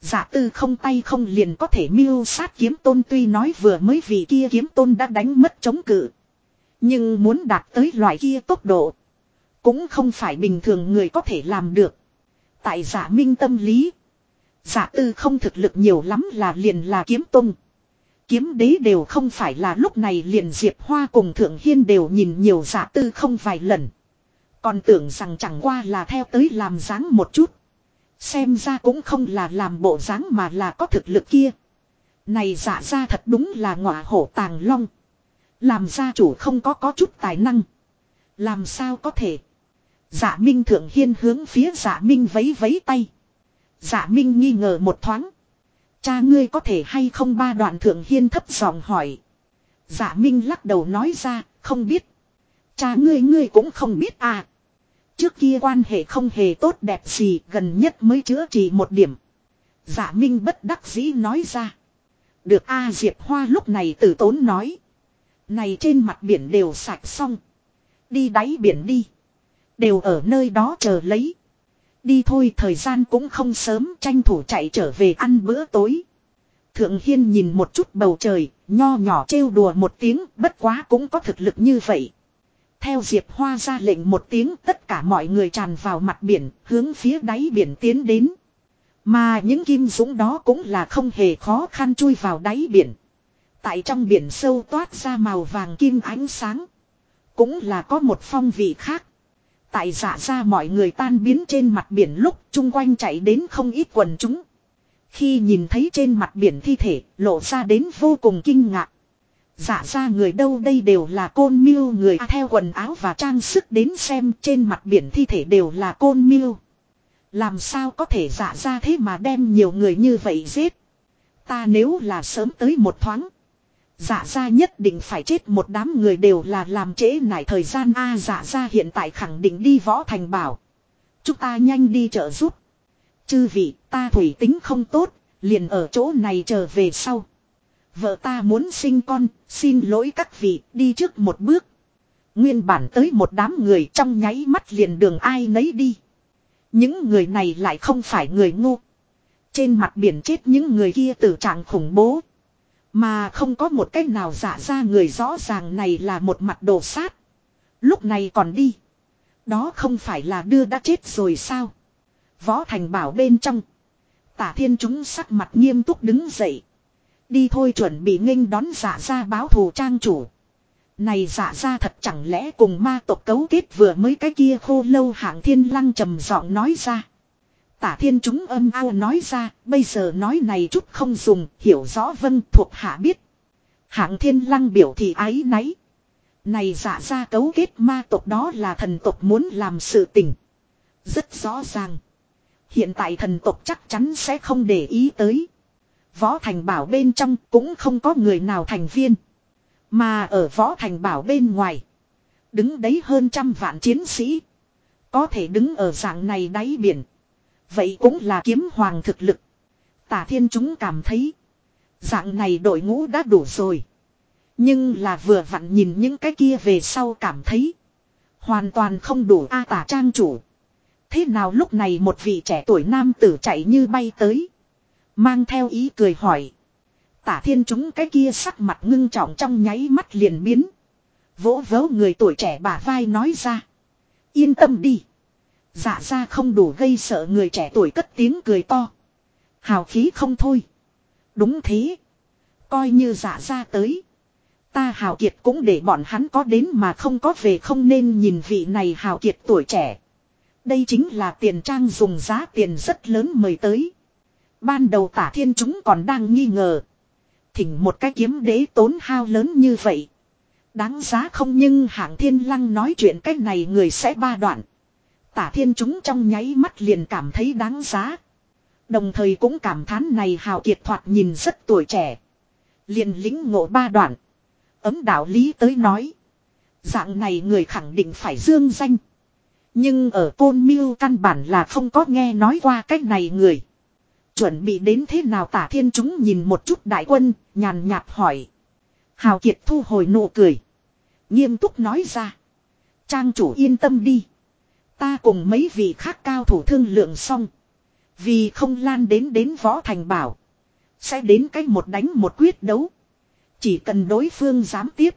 Giả tư không tay không liền có thể mưu sát kiếm tôn tuy nói vừa mới vì kia kiếm tôn đã đánh mất chống cự. Nhưng muốn đạt tới loại kia tốc độ. Cũng không phải bình thường người có thể làm được. Tại giả minh tâm lý. Giả tư không thực lực nhiều lắm là liền là kiếm tôn Kiếm đế đều không phải là lúc này liền Diệp Hoa cùng Thượng Hiên đều nhìn nhiều giả tư không vài lần. Còn tưởng rằng chẳng qua là theo tới làm dáng một chút. Xem ra cũng không là làm bộ dáng mà là có thực lực kia. Này giả ra thật đúng là ngọa hổ tàng long. Làm gia chủ không có có chút tài năng. Làm sao có thể. Giả Minh Thượng Hiên hướng phía Giả Minh vấy vấy tay. Giả Minh nghi ngờ một thoáng. Cha ngươi có thể hay không ba đoạn Thượng Hiên thấp giọng hỏi. Giả Minh lắc đầu nói ra, không biết. Cha ngươi ngươi cũng không biết à. Trước kia quan hệ không hề tốt đẹp gì, gần nhất mới chữa trị một điểm. Dạ Minh bất đắc dĩ nói ra. Được A Diệp Hoa lúc này tử tốn nói. Này trên mặt biển đều sạch xong. Đi đáy biển đi. Đều ở nơi đó chờ lấy. Đi thôi thời gian cũng không sớm tranh thủ chạy trở về ăn bữa tối. Thượng Hiên nhìn một chút bầu trời, nho nhỏ trêu đùa một tiếng, bất quá cũng có thực lực như vậy. Theo Diệp Hoa ra lệnh một tiếng tất cả mọi người tràn vào mặt biển, hướng phía đáy biển tiến đến. Mà những kim dũng đó cũng là không hề khó khăn chui vào đáy biển. Tại trong biển sâu toát ra màu vàng kim ánh sáng. Cũng là có một phong vị khác. Tại dạ ra mọi người tan biến trên mặt biển lúc chung quanh chạy đến không ít quần chúng. Khi nhìn thấy trên mặt biển thi thể lộ ra đến vô cùng kinh ngạc. Dạ ra người đâu đây đều là côn miêu người à, theo quần áo và trang sức đến xem trên mặt biển thi thể đều là côn miêu. Làm sao có thể dạ ra thế mà đem nhiều người như vậy giết. Ta nếu là sớm tới một thoáng. Dạ ra nhất định phải chết một đám người đều là làm trễ nải thời gian A à, dạ ra hiện tại khẳng định đi võ thành bảo. Chúng ta nhanh đi trợ giúp. Chư vị ta thủy tính không tốt, liền ở chỗ này trở về sau. Vợ ta muốn sinh con, xin lỗi các vị, đi trước một bước. Nguyên bản tới một đám người trong nháy mắt liền đường ai nấy đi. Những người này lại không phải người ngu. Trên mặt biển chết những người kia tử trạng khủng bố. Mà không có một cách nào giả ra người rõ ràng này là một mặt đồ sát. Lúc này còn đi. Đó không phải là đưa đã chết rồi sao. Võ Thành bảo bên trong. Tả thiên chúng sắc mặt nghiêm túc đứng dậy. Đi thôi chuẩn bị nghênh đón giả ra báo thù trang chủ. Này giả ra thật chẳng lẽ cùng ma tộc cấu kết vừa mới cái kia khô lâu hạng thiên lăng trầm giọng nói ra. Tả thiên chúng âm ao nói ra, bây giờ nói này chút không dùng, hiểu rõ vân thuộc hạ biết. Hạng thiên lăng biểu thị ái náy. Này giả ra cấu kết ma tộc đó là thần tộc muốn làm sự tình. Rất rõ ràng. Hiện tại thần tộc chắc chắn sẽ không để ý tới. Võ Thành Bảo bên trong cũng không có người nào thành viên. Mà ở Võ Thành Bảo bên ngoài. Đứng đấy hơn trăm vạn chiến sĩ. Có thể đứng ở dạng này đáy biển. Vậy cũng là kiếm hoàng thực lực. Tả thiên chúng cảm thấy. Dạng này đội ngũ đã đủ rồi. Nhưng là vừa vặn nhìn những cái kia về sau cảm thấy. Hoàn toàn không đủ A tả trang chủ. Thế nào lúc này một vị trẻ tuổi nam tử chạy như bay tới. Mang theo ý cười hỏi. Tả thiên chúng cái kia sắc mặt ngưng trọng trong nháy mắt liền biến. Vỗ vỗ người tuổi trẻ bà vai nói ra. Yên tâm đi. Dạ ra không đủ gây sợ người trẻ tuổi cất tiếng cười to. Hào khí không thôi. Đúng thế. Coi như dạ ra tới. Ta hào kiệt cũng để bọn hắn có đến mà không có về không nên nhìn vị này hào kiệt tuổi trẻ. Đây chính là tiền trang dùng giá tiền rất lớn mời tới. Ban đầu tả thiên chúng còn đang nghi ngờ. Thỉnh một cái kiếm đế tốn hao lớn như vậy. Đáng giá không nhưng hạng thiên lăng nói chuyện cách này người sẽ ba đoạn. Tả thiên chúng trong nháy mắt liền cảm thấy đáng giá. Đồng thời cũng cảm thán này hào kiệt thoạt nhìn rất tuổi trẻ. Liền lính ngộ ba đoạn. Ấm đạo lý tới nói. Dạng này người khẳng định phải dương danh. Nhưng ở Côn Miêu căn bản là không có nghe nói qua cách này người. Chuẩn bị đến thế nào tả thiên chúng nhìn một chút đại quân, nhàn nhạt hỏi. Hào Kiệt thu hồi nụ cười. Nghiêm túc nói ra. Trang chủ yên tâm đi. Ta cùng mấy vị khác cao thủ thương lượng xong. Vì không lan đến đến võ thành bảo. Sẽ đến cách một đánh một quyết đấu. Chỉ cần đối phương dám tiếp.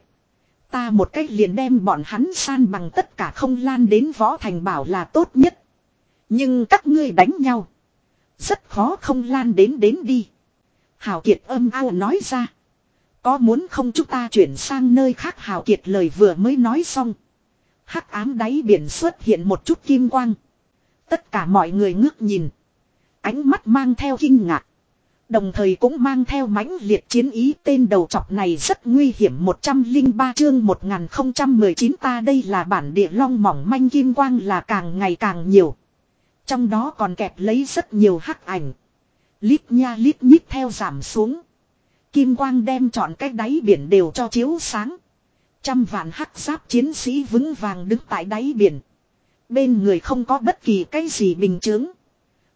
Ta một cách liền đem bọn hắn san bằng tất cả không lan đến võ thành bảo là tốt nhất. Nhưng các ngươi đánh nhau. Rất khó không lan đến đến đi. Hào Kiệt âm ao nói ra. Có muốn không chúng ta chuyển sang nơi khác Hào Kiệt lời vừa mới nói xong. Hắc ám đáy biển xuất hiện một chút kim quang. Tất cả mọi người ngước nhìn. Ánh mắt mang theo kinh ngạc. Đồng thời cũng mang theo mãnh liệt chiến ý tên đầu chọc này rất nguy hiểm 103 chương 1019 ta đây là bản địa long mỏng manh kim quang là càng ngày càng nhiều. Trong đó còn kẹp lấy rất nhiều hắc ảnh. Lít nha lít nhít theo giảm xuống. Kim quang đem trọn cái đáy biển đều cho chiếu sáng. Trăm vạn hắc giáp chiến sĩ vững vàng đứng tại đáy biển. Bên người không có bất kỳ cái gì bình chứng.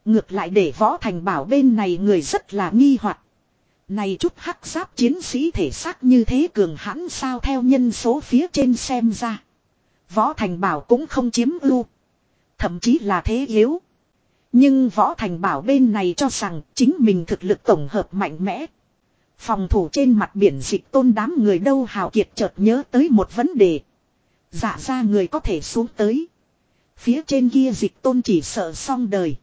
Ngược lại để võ thành bảo bên này người rất là nghi hoặc Này chút hắc giáp chiến sĩ thể xác như thế cường hãn sao theo nhân số phía trên xem ra. Võ thành bảo cũng không chiếm ưu. Thậm chí là thế yếu. Nhưng võ thành bảo bên này cho rằng chính mình thực lực tổng hợp mạnh mẽ. Phòng thủ trên mặt biển dịch tôn đám người đâu hào kiệt chợt nhớ tới một vấn đề. Dạ ra người có thể xuống tới. Phía trên kia dịch tôn chỉ sợ xong đời.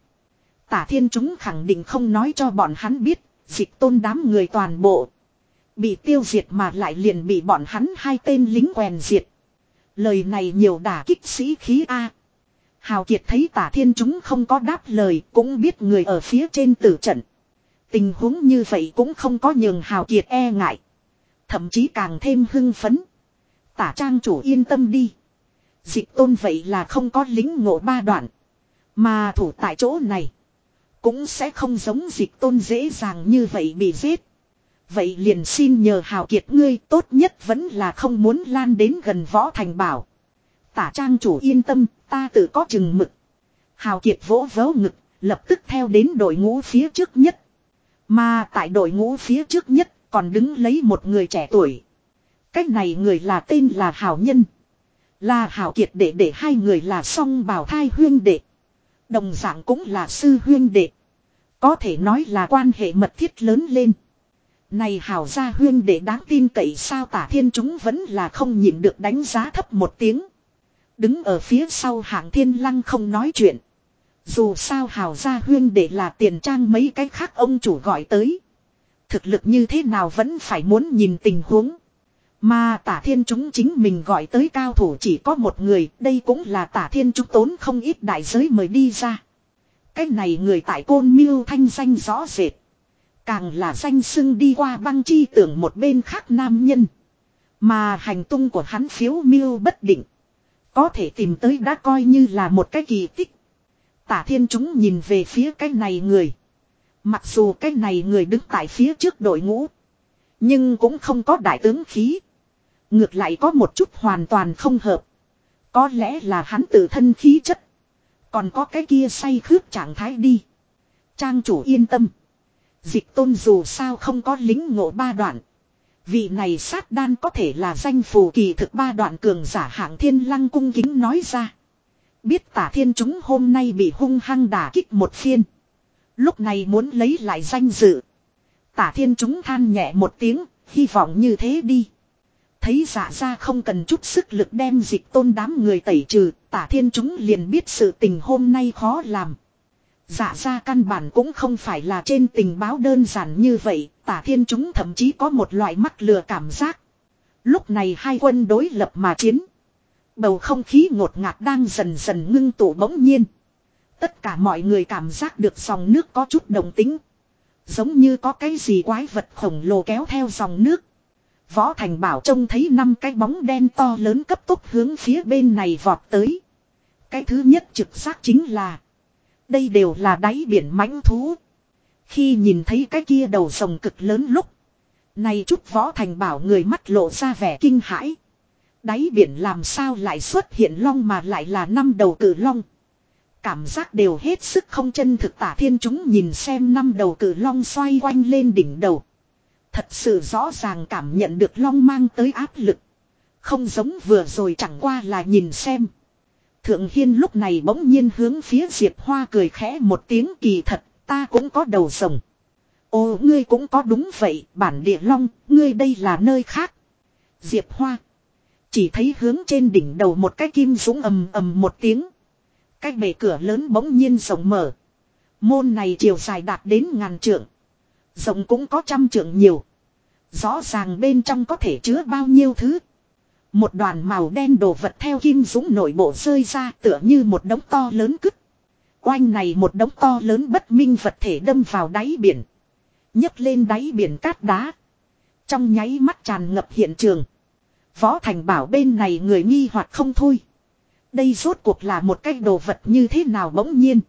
Tả thiên chúng khẳng định không nói cho bọn hắn biết, dịch tôn đám người toàn bộ. Bị tiêu diệt mà lại liền bị bọn hắn hai tên lính quèn diệt. Lời này nhiều đả kích sĩ khí A. Hào Kiệt thấy tả thiên chúng không có đáp lời cũng biết người ở phía trên tử trận. Tình huống như vậy cũng không có nhường Hào Kiệt e ngại. Thậm chí càng thêm hưng phấn. Tả trang chủ yên tâm đi. Dịch tôn vậy là không có lính ngộ ba đoạn. Mà thủ tại chỗ này. Cũng sẽ không giống dịch tôn dễ dàng như vậy bị giết. Vậy liền xin nhờ Hào Kiệt ngươi tốt nhất vẫn là không muốn lan đến gần võ thành bảo. Tả trang chủ yên tâm, ta tự có chừng mực. Hào Kiệt vỗ vỗ ngực, lập tức theo đến đội ngũ phía trước nhất. Mà tại đội ngũ phía trước nhất còn đứng lấy một người trẻ tuổi. Cách này người là tên là Hào Nhân. Là Hào Kiệt đệ đệ hai người là song bảo thai huyên đệ. Đồng dạng cũng là sư huyên đệ. Có thể nói là quan hệ mật thiết lớn lên. Này hào gia huyên đệ đáng tin cậy sao tả thiên chúng vẫn là không nhịn được đánh giá thấp một tiếng. Đứng ở phía sau hạng thiên lăng không nói chuyện. Dù sao hào gia huyên để là tiền trang mấy cái khác ông chủ gọi tới. Thực lực như thế nào vẫn phải muốn nhìn tình huống. Mà tả thiên chúng chính mình gọi tới cao thủ chỉ có một người, đây cũng là tả thiên chúng tốn không ít đại giới mới đi ra. Cái này người tại côn miêu thanh danh rõ rệt. Càng là danh sưng đi qua băng chi tưởng một bên khác nam nhân. Mà hành tung của hắn phiếu miêu bất định. Có thể tìm tới đã coi như là một cái kỳ tích. Tả thiên chúng nhìn về phía cái này người. Mặc dù cái này người đứng tại phía trước đội ngũ. Nhưng cũng không có đại tướng khí. Ngược lại có một chút hoàn toàn không hợp. Có lẽ là hắn tự thân khí chất. Còn có cái kia say khướp trạng thái đi. Trang chủ yên tâm. Dịch tôn dù sao không có lính ngộ ba đoạn. Vị này sát đan có thể là danh phù kỳ thực ba đoạn cường giả hạng thiên lăng cung kính nói ra. Biết tả thiên chúng hôm nay bị hung hăng đả kích một phiên. Lúc này muốn lấy lại danh dự. Tả thiên chúng than nhẹ một tiếng, hy vọng như thế đi. Thấy dạ ra không cần chút sức lực đem dịch tôn đám người tẩy trừ, tả thiên chúng liền biết sự tình hôm nay khó làm. Dạ ra căn bản cũng không phải là trên tình báo đơn giản như vậy, tả thiên chúng thậm chí có một loại mắc lừa cảm giác. Lúc này hai quân đối lập mà chiến. Bầu không khí ngột ngạt đang dần dần ngưng tụ bỗng nhiên. Tất cả mọi người cảm giác được dòng nước có chút đồng tính. Giống như có cái gì quái vật khổng lồ kéo theo dòng nước. Võ Thành Bảo trông thấy năm cái bóng đen to lớn cấp tốc hướng phía bên này vọt tới. Cái thứ nhất trực giác chính là. Đây đều là đáy biển mãnh thú. Khi nhìn thấy cái kia đầu rồng cực lớn lúc. Này chút Võ Thành Bảo người mắt lộ ra vẻ kinh hãi. Đáy biển làm sao lại xuất hiện long mà lại là năm đầu cử long. Cảm giác đều hết sức không chân thực tả thiên chúng nhìn xem năm đầu cử long xoay quanh lên đỉnh đầu. Thật sự rõ ràng cảm nhận được long mang tới áp lực. Không giống vừa rồi chẳng qua là nhìn xem. Thượng Hiên lúc này bỗng nhiên hướng phía Diệp Hoa cười khẽ một tiếng kỳ thật, ta cũng có đầu rồng. Ồ ngươi cũng có đúng vậy, bản địa long, ngươi đây là nơi khác. Diệp Hoa. Chỉ thấy hướng trên đỉnh đầu một cái kim súng ầm ầm một tiếng. Cái bể cửa lớn bỗng nhiên rộng mở. Môn này chiều dài đạt đến ngàn trượng. Rộng cũng có trăm trượng nhiều. Rõ ràng bên trong có thể chứa bao nhiêu thứ. Một đoàn màu đen đồ vật theo kim dũng nội bộ rơi ra tựa như một đống to lớn cứt. Oanh này một đống to lớn bất minh vật thể đâm vào đáy biển. nhấc lên đáy biển cát đá. Trong nháy mắt tràn ngập hiện trường. Võ Thành bảo bên này người nghi hoặc không thôi. Đây rốt cuộc là một cái đồ vật như thế nào bỗng nhiên.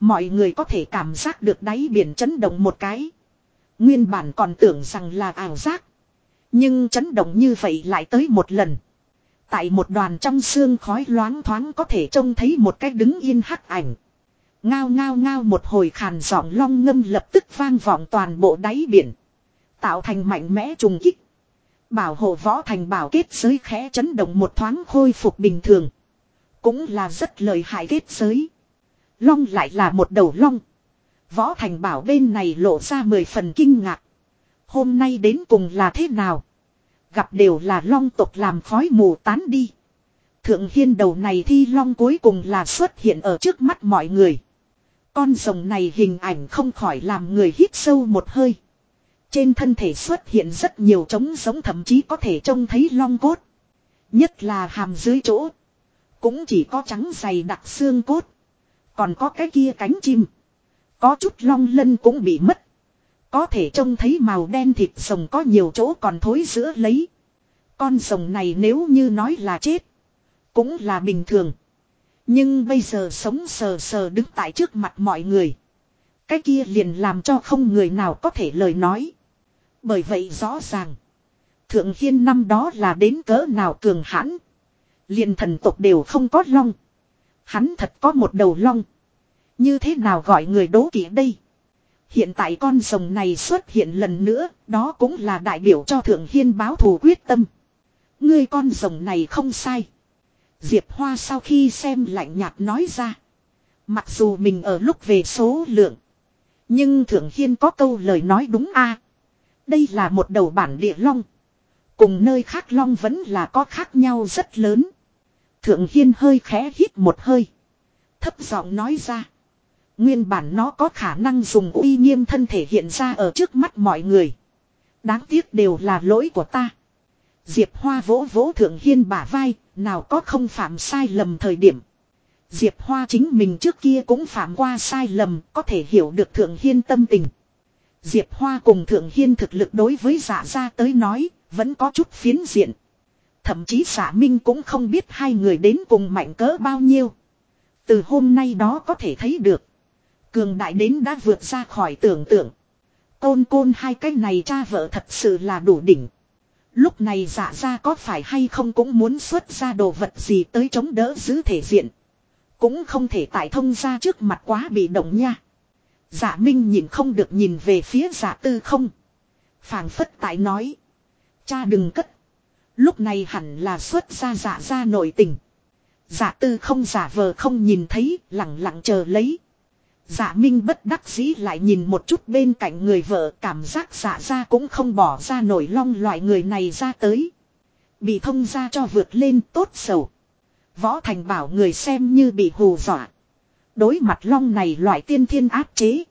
Mọi người có thể cảm giác được đáy biển chấn động một cái. Nguyên bản còn tưởng rằng là ảo giác. Nhưng chấn động như vậy lại tới một lần. Tại một đoàn trong xương khói loáng thoáng có thể trông thấy một cái đứng yên hắc ảnh. Ngao ngao ngao một hồi khàn giọng long ngâm lập tức vang vọng toàn bộ đáy biển. Tạo thành mạnh mẽ trùng kích. Bảo hộ võ thành bảo kết giới khẽ chấn động một thoáng khôi phục bình thường. Cũng là rất lợi hại kết giới. Long lại là một đầu long. Võ thành bảo bên này lộ ra mười phần kinh ngạc. Hôm nay đến cùng là thế nào? Gặp đều là long tộc làm khói mù tán đi. Thượng hiên đầu này thi long cuối cùng là xuất hiện ở trước mắt mọi người. Con rồng này hình ảnh không khỏi làm người hít sâu một hơi. Trên thân thể xuất hiện rất nhiều trống giống thậm chí có thể trông thấy long cốt. Nhất là hàm dưới chỗ. Cũng chỉ có trắng dày đặc xương cốt. Còn có cái kia cánh chim. Có chút long lân cũng bị mất. Có thể trông thấy màu đen thịt rồng có nhiều chỗ còn thối giữa lấy. Con rồng này nếu như nói là chết. Cũng là bình thường. Nhưng bây giờ sống sờ sờ đứng tại trước mặt mọi người. Cái kia liền làm cho không người nào có thể lời nói. Bởi vậy rõ ràng. Thượng Hiên năm đó là đến cỡ nào cường hãn. Liền thần tộc đều không có long. Hắn thật có một đầu long. Như thế nào gọi người đố kỵ đây? Hiện tại con rồng này xuất hiện lần nữa, đó cũng là đại biểu cho Thượng Hiên báo thù quyết tâm. Ngươi con rồng này không sai. Diệp Hoa sau khi xem lạnh nhạt nói ra. Mặc dù mình ở lúc về số lượng. Nhưng Thượng Hiên có câu lời nói đúng a Đây là một đầu bản địa long. Cùng nơi khác long vẫn là có khác nhau rất lớn. Thượng Hiên hơi khẽ hít một hơi. Thấp giọng nói ra. Nguyên bản nó có khả năng dùng uy nghiêm thân thể hiện ra ở trước mắt mọi người. Đáng tiếc đều là lỗi của ta. Diệp Hoa vỗ vỗ Thượng Hiên bả vai, nào có không phạm sai lầm thời điểm. Diệp Hoa chính mình trước kia cũng phạm qua sai lầm, có thể hiểu được Thượng Hiên tâm tình. Diệp Hoa cùng Thượng Hiên thực lực đối với dạ giả ra tới nói, vẫn có chút phiến diện. Thậm chí giả minh cũng không biết hai người đến cùng mạnh cỡ bao nhiêu. Từ hôm nay đó có thể thấy được. Cường đại đến đã vượt ra khỏi tưởng tượng. Côn côn hai cái này cha vợ thật sự là đủ đỉnh. Lúc này dạ ra có phải hay không cũng muốn xuất ra đồ vật gì tới chống đỡ giữ thể diện. Cũng không thể tại thông ra trước mặt quá bị động nha. Dạ Minh nhìn không được nhìn về phía dạ tư không. phảng phất tại nói. Cha đừng cất. Lúc này hẳn là xuất ra dạ ra nội tình. Dạ tư không giả vờ không nhìn thấy, lặng lặng chờ lấy. Dạ Minh bất đắc dĩ lại nhìn một chút bên cạnh người vợ, cảm giác dạ ra cũng không bỏ ra nổi long loại người này ra tới. Bị thông ra cho vượt lên tốt sầu. Võ Thành bảo người xem như bị hù dọa. Đối mặt long này loại tiên thiên áp chế.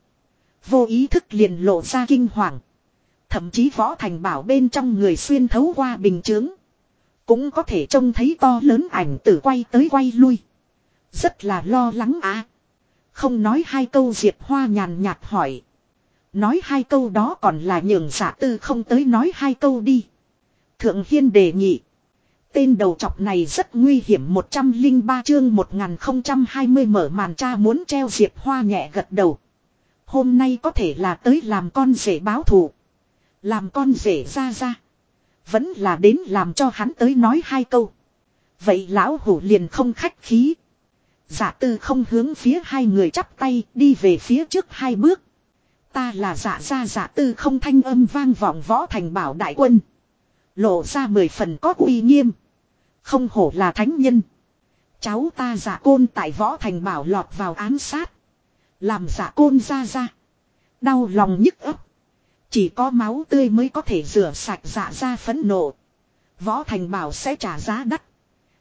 Vô ý thức liền lộ ra kinh hoàng. Thậm chí Võ Thành bảo bên trong người xuyên thấu qua bình chướng. Cũng có thể trông thấy to lớn ảnh tử quay tới quay lui. Rất là lo lắng á. Không nói hai câu Diệp Hoa nhàn nhạt hỏi. Nói hai câu đó còn là nhường giả tư không tới nói hai câu đi. Thượng Hiên đề nghị. Tên đầu chọc này rất nguy hiểm 103 chương 1020 mở màn cha muốn treo Diệp Hoa nhẹ gật đầu. Hôm nay có thể là tới làm con rể báo thù. Làm con rể ra ra. Vẫn là đến làm cho hắn tới nói hai câu. Vậy lão hủ liền không khách khí. Giả tư không hướng phía hai người chắp tay, đi về phía trước hai bước. Ta là giả ra giả tư không thanh âm vang vọng võ thành bảo đại quân. Lộ ra mười phần có uy nghiêm. Không hổ là thánh nhân. Cháu ta giả côn tại võ thành bảo lọt vào án sát. Làm giả côn ra ra. Đau lòng nhức ấp. Chỉ có máu tươi mới có thể rửa sạch giả ra phẫn nộ. Võ thành bảo sẽ trả giá đắt.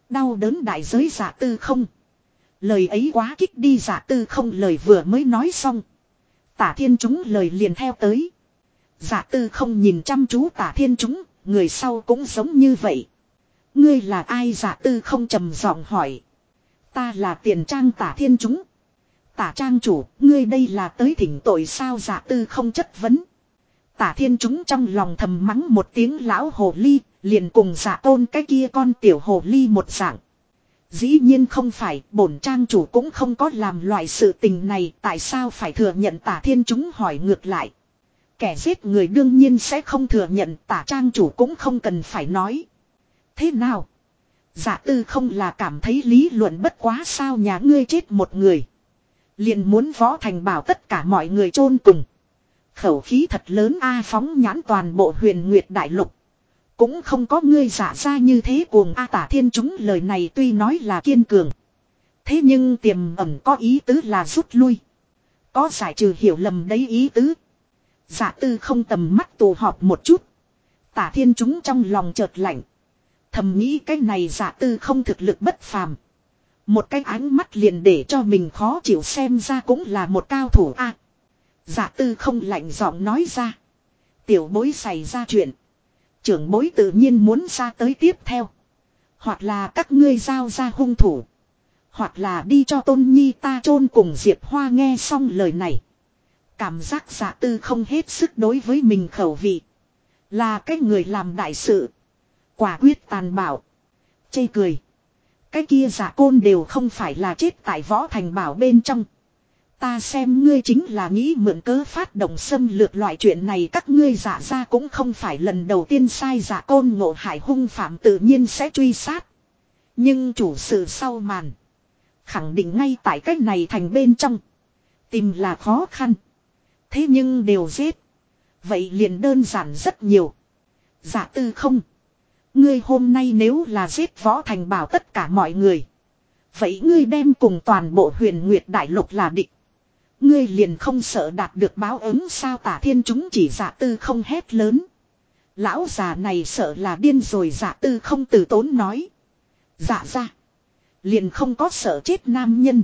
Đau đớn đại giới giả tư không. Lời ấy quá kích đi giả tư không lời vừa mới nói xong. Tả thiên chúng lời liền theo tới. Giả tư không nhìn chăm chú tả thiên chúng, người sau cũng giống như vậy. Ngươi là ai giả tư không trầm giọng hỏi. Ta là tiền trang tả thiên chúng. Tả trang chủ, ngươi đây là tới thỉnh tội sao giả tư không chất vấn. Tả thiên chúng trong lòng thầm mắng một tiếng lão hồ ly, liền cùng giả tôn cái kia con tiểu hồ ly một dạng. Dĩ nhiên không phải, bổn trang chủ cũng không có làm loại sự tình này, tại sao phải thừa nhận tả thiên chúng hỏi ngược lại. Kẻ giết người đương nhiên sẽ không thừa nhận tả trang chủ cũng không cần phải nói. Thế nào? Giả tư không là cảm thấy lý luận bất quá sao nhà ngươi chết một người. Liền muốn võ thành bảo tất cả mọi người chôn cùng. Khẩu khí thật lớn A phóng nhãn toàn bộ huyền nguyệt đại lục. Cũng không có ngươi giả ra như thế cuồng A tả thiên chúng lời này tuy nói là kiên cường. Thế nhưng tiềm ẩn có ý tứ là rút lui. Có giải trừ hiểu lầm đấy ý tứ. Giả tư không tầm mắt tù họp một chút. Tả thiên chúng trong lòng chợt lạnh. Thầm nghĩ cái này giả tư không thực lực bất phàm. Một cái ánh mắt liền để cho mình khó chịu xem ra cũng là một cao thủ a. À, giả tư không lạnh giọng nói ra. Tiểu bối xảy ra chuyện. Trưởng bối tự nhiên muốn ra tới tiếp theo. Hoặc là các ngươi giao ra hung thủ. Hoặc là đi cho tôn nhi ta chôn cùng Diệp Hoa nghe xong lời này. Cảm giác giả tư không hết sức đối với mình khẩu vị. Là cái người làm đại sự. Quả quyết tàn bạo. Chê cười. Cái kia giả côn đều không phải là chết tại võ thành bảo bên trong. Ta xem ngươi chính là nghĩ mượn cớ phát động xâm lược loại chuyện này, các ngươi giả ra cũng không phải lần đầu tiên sai giả côn ngộ hải hung phạm tự nhiên sẽ truy sát. Nhưng chủ sự sau màn. Khẳng định ngay tại cách này thành bên trong. Tìm là khó khăn. Thế nhưng đều giết. Vậy liền đơn giản rất nhiều. Giả tư không. Ngươi hôm nay nếu là giết võ thành bảo tất cả mọi người. Vậy ngươi đem cùng toàn bộ huyền nguyệt đại lục là địch. Ngươi liền không sợ đạt được báo ứng sao tả thiên chúng chỉ giả tư không hét lớn. Lão già này sợ là điên rồi giả tư không từ tốn nói. Dạ ra. Liền không có sợ chết nam nhân.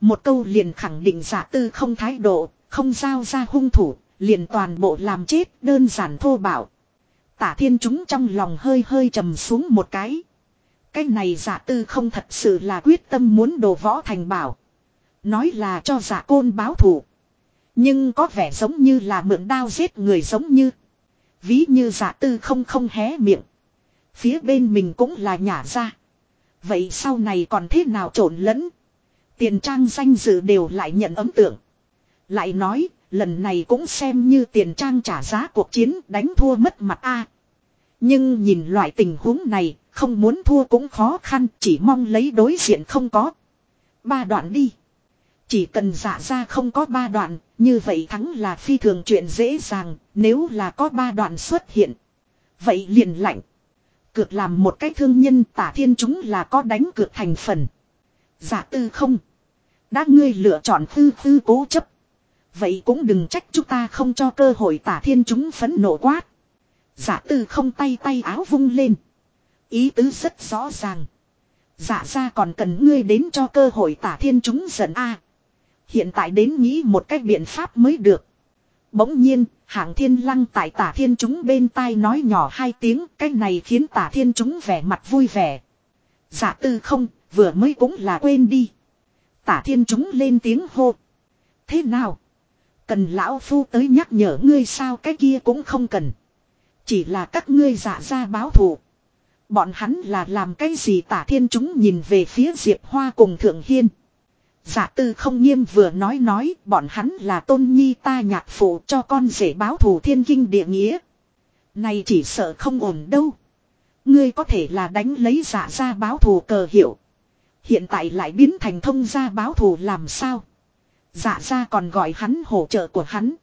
Một câu liền khẳng định giả tư không thái độ, không giao ra hung thủ, liền toàn bộ làm chết đơn giản thô bạo. Tả thiên chúng trong lòng hơi hơi trầm xuống một cái. Cái này giả tư không thật sự là quyết tâm muốn đồ võ thành bảo. Nói là cho giả côn báo thù. Nhưng có vẻ giống như là mượn đao giết người giống như. Ví như giả tư không không hé miệng. Phía bên mình cũng là nhả ra. Vậy sau này còn thế nào trộn lẫn. Tiền trang danh dự đều lại nhận ấm tượng. Lại nói, lần này cũng xem như tiền trang trả giá cuộc chiến đánh thua mất mặt a. Nhưng nhìn loại tình huống này, không muốn thua cũng khó khăn, chỉ mong lấy đối diện không có. Ba đoạn đi. Chỉ cần giả ra không có ba đoạn, như vậy thắng là phi thường chuyện dễ dàng, nếu là có ba đoạn xuất hiện. Vậy liền lạnh. Cược làm một cái thương nhân tả thiên chúng là có đánh cược thành phần. Giả tư không. Đã ngươi lựa chọn tư tư cố chấp. Vậy cũng đừng trách chúng ta không cho cơ hội tả thiên chúng phấn nộ quát. Giả tư không tay tay áo vung lên. Ý tứ rất rõ ràng. Giả ra còn cần ngươi đến cho cơ hội tả thiên chúng giận a. Hiện tại đến nghĩ một cách biện pháp mới được. Bỗng nhiên, hạng thiên lăng tại tả thiên chúng bên tai nói nhỏ hai tiếng, cái này khiến tả thiên chúng vẻ mặt vui vẻ. Giả tư không, vừa mới cũng là quên đi. Tả thiên chúng lên tiếng hô. Thế nào? Cần lão phu tới nhắc nhở ngươi sao cái kia cũng không cần. Chỉ là các ngươi giả ra báo thù. Bọn hắn là làm cái gì tả thiên chúng nhìn về phía Diệp Hoa cùng Thượng Hiên. Giả tư không nghiêm vừa nói nói, bọn hắn là tôn nhi ta nhạc phụ cho con rể báo thù thiên kinh địa nghĩa. Này chỉ sợ không ổn đâu. Ngươi có thể là đánh lấy dạ giả ra báo thù cờ hiệu. Hiện tại lại biến thành thông gia báo thù làm sao. Dạ ra còn gọi hắn hỗ trợ của hắn.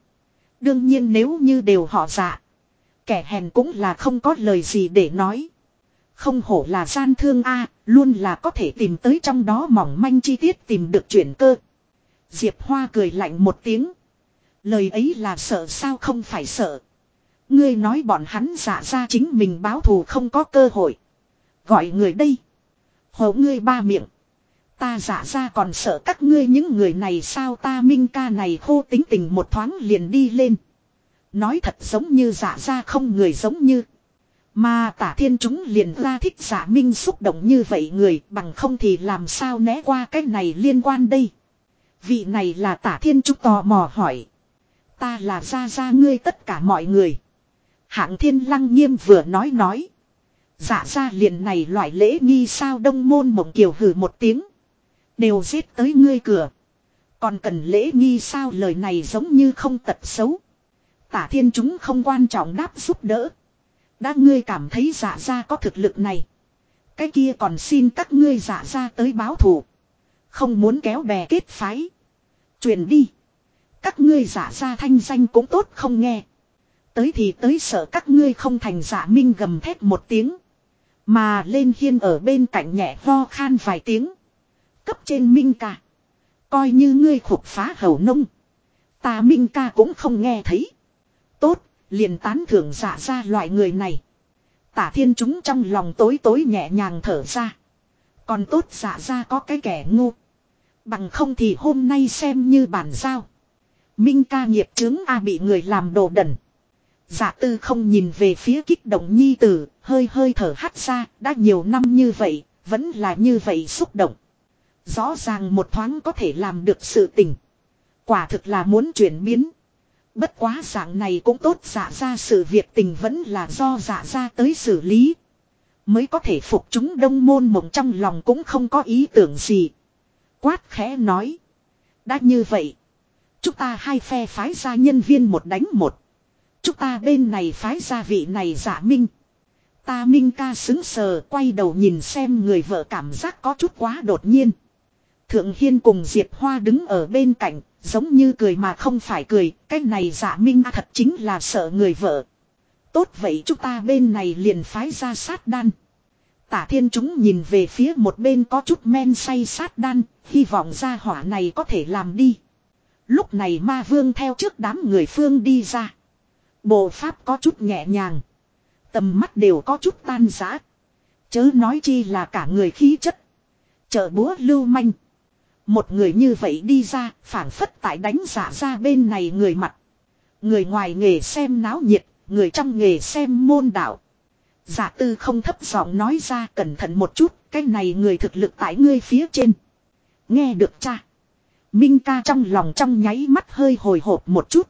Đương nhiên nếu như đều họ dạ. Kẻ hèn cũng là không có lời gì để nói. Không hổ là gian thương A, luôn là có thể tìm tới trong đó mỏng manh chi tiết tìm được chuyển cơ. Diệp Hoa cười lạnh một tiếng. Lời ấy là sợ sao không phải sợ. Ngươi nói bọn hắn giả ra chính mình báo thù không có cơ hội. Gọi người đây. hổ ngươi ba miệng. Ta giả ra còn sợ các ngươi những người này sao ta minh ca này khô tính tình một thoáng liền đi lên. Nói thật giống như giả ra không người giống như. Mà tả thiên chúng liền ra thích giả minh xúc động như vậy người, bằng không thì làm sao né qua cái này liên quan đây. Vị này là tả thiên chúng tò mò hỏi. Ta là ra ra ngươi tất cả mọi người. Hạng thiên lăng nghiêm vừa nói nói. Dạ ra liền này loại lễ nghi sao đông môn mộng kiều hử một tiếng. Đều giết tới ngươi cửa. Còn cần lễ nghi sao lời này giống như không tật xấu. Tả thiên chúng không quan trọng đáp giúp đỡ. Đã ngươi cảm thấy dạ ra có thực lực này. Cái kia còn xin các ngươi dạ ra tới báo thù. Không muốn kéo bè kết phái. Truyền đi. Các ngươi dạ giả ra thanh danh cũng tốt không nghe. Tới thì tới sợ các ngươi không thành giả minh gầm thét một tiếng. Mà lên hiên ở bên cạnh nhẹ ho khan vài tiếng. Cấp trên minh ca. Coi như ngươi khục phá hầu nông. Ta minh ca cũng không nghe thấy. Tốt, liền tán thưởng giả ra loại người này. Tả thiên chúng trong lòng tối tối nhẹ nhàng thở ra. Còn tốt giả ra có cái kẻ ngu. Bằng không thì hôm nay xem như bản giao. Minh ca nghiệp chứng A bị người làm đồ đần. Giả tư không nhìn về phía kích động nhi tử, hơi hơi thở hắt ra, đã nhiều năm như vậy, vẫn là như vậy xúc động. Rõ ràng một thoáng có thể làm được sự tình. Quả thực là muốn chuyển biến. Bất quá dạng này cũng tốt dạ ra sự việc tình vẫn là do dạ ra tới xử lý. Mới có thể phục chúng đông môn mộng trong lòng cũng không có ý tưởng gì. Quát khẽ nói. Đã như vậy. Chúng ta hai phe phái ra nhân viên một đánh một. Chúng ta bên này phái ra vị này giả minh. Ta minh ca xứng sờ quay đầu nhìn xem người vợ cảm giác có chút quá đột nhiên. Thượng Hiên cùng Diệp Hoa đứng ở bên cạnh, giống như cười mà không phải cười, cái này giả minh à thật chính là sợ người vợ. Tốt vậy chúng ta bên này liền phái ra sát đan. Tả thiên chúng nhìn về phía một bên có chút men say sát đan, hy vọng ra hỏa này có thể làm đi. Lúc này ma vương theo trước đám người phương đi ra. Bộ pháp có chút nhẹ nhàng. Tầm mắt đều có chút tan giã. Chớ nói chi là cả người khí chất. Chợ búa lưu manh. Một người như vậy đi ra, phản phất tại đánh giả ra bên này người mặt. Người ngoài nghề xem náo nhiệt, người trong nghề xem môn đạo. Giả tư không thấp giọng nói ra cẩn thận một chút, cái này người thực lực tại ngươi phía trên. Nghe được cha. Minh ca trong lòng trong nháy mắt hơi hồi hộp một chút.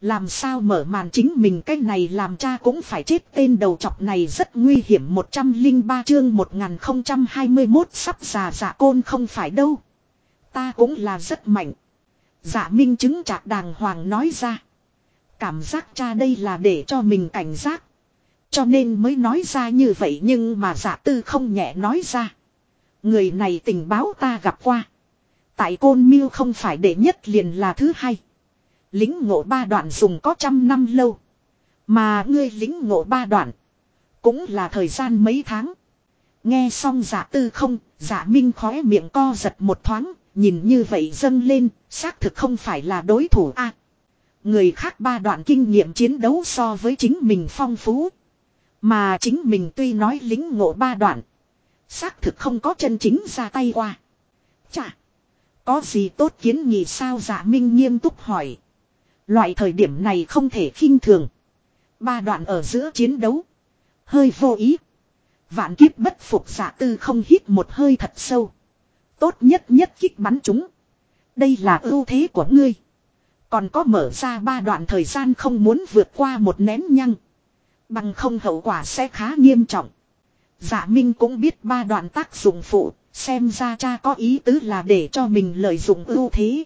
Làm sao mở màn chính mình cái này làm cha cũng phải chết tên đầu chọc này rất nguy hiểm 103 chương 1021 sắp già giả côn không phải đâu. Ta cũng là rất mạnh. Dạ minh chứng chạc đàng hoàng nói ra. Cảm giác cha đây là để cho mình cảnh giác. Cho nên mới nói ra như vậy nhưng mà dạ tư không nhẹ nói ra. Người này tình báo ta gặp qua. Tại côn miêu không phải đệ nhất liền là thứ hai. Lính ngộ ba đoạn dùng có trăm năm lâu. Mà ngươi lính ngộ ba đoạn. Cũng là thời gian mấy tháng. Nghe xong giả tư không, giả minh khóe miệng co giật một thoáng, nhìn như vậy dâng lên, xác thực không phải là đối thủ a. người khác ba đoạn kinh nghiệm chiến đấu so với chính mình phong phú. Mà chính mình tuy nói lính ngộ ba đoạn. Xác thực không có chân chính ra tay qua. Chà. Có gì tốt kiến nghị sao giả minh nghiêm túc hỏi. Loại thời điểm này không thể khinh thường. Ba đoạn ở giữa chiến đấu. Hơi vô ý. Vạn kiếp bất phục giả tư không hít một hơi thật sâu. Tốt nhất nhất kích bắn chúng. Đây là ưu thế của ngươi. Còn có mở ra ba đoạn thời gian không muốn vượt qua một nén nhăng. Bằng không hậu quả sẽ khá nghiêm trọng. Giả Minh cũng biết ba đoạn tác dụng phụ, xem ra cha có ý tứ là để cho mình lợi dụng ưu thế.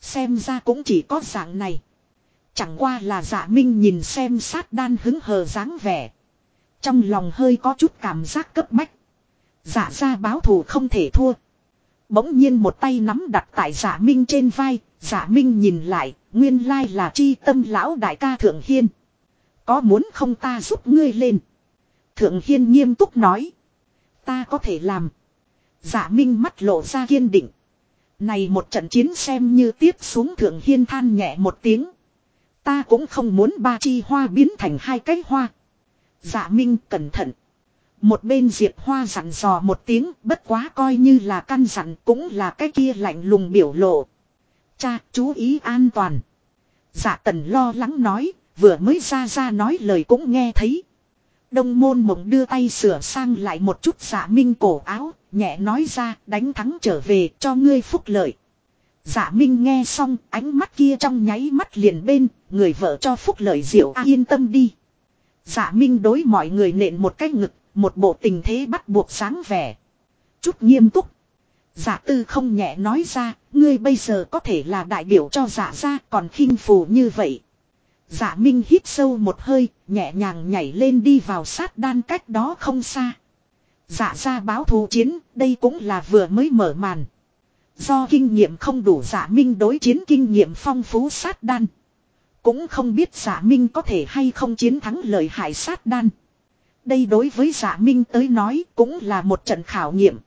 Xem ra cũng chỉ có dạng này. Chẳng qua là giả minh nhìn xem sát đan hứng hờ dáng vẻ. Trong lòng hơi có chút cảm giác cấp bách. Giả ra báo thù không thể thua. Bỗng nhiên một tay nắm đặt tại giả minh trên vai. Giả minh nhìn lại, nguyên lai là chi tâm lão đại ca Thượng Hiên. Có muốn không ta giúp ngươi lên? Thượng Hiên nghiêm túc nói. Ta có thể làm. Giả minh mắt lộ ra kiên định. Này một trận chiến xem như tiếp xuống Thượng Hiên than nhẹ một tiếng. Ta cũng không muốn ba chi hoa biến thành hai cái hoa. Dạ Minh cẩn thận. Một bên Diệp Hoa dặn dò một tiếng bất quá coi như là căn dặn cũng là cái kia lạnh lùng biểu lộ. Cha chú ý an toàn. Dạ tần lo lắng nói vừa mới ra ra nói lời cũng nghe thấy. Đông môn mộng đưa tay sửa sang lại một chút dạ minh cổ áo, nhẹ nói ra đánh thắng trở về cho ngươi phúc lợi. Dạ Minh nghe xong ánh mắt kia trong nháy mắt liền bên, người vợ cho phúc lợi diệu à, yên tâm đi. Dạ Minh đối mọi người nện một cái ngực, một bộ tình thế bắt buộc sáng vẻ. Chút nghiêm túc. giả tư không nhẹ nói ra, ngươi bây giờ có thể là đại biểu cho giả gia còn khinh phù như vậy. giả Minh hít sâu một hơi, nhẹ nhàng nhảy lên đi vào sát đan cách đó không xa. giả gia báo thù chiến, đây cũng là vừa mới mở màn. Do kinh nghiệm không đủ giả minh đối chiến kinh nghiệm phong phú sát đan. Cũng không biết giả minh có thể hay không chiến thắng lợi hại sát đan. Đây đối với giả minh tới nói cũng là một trận khảo nghiệm.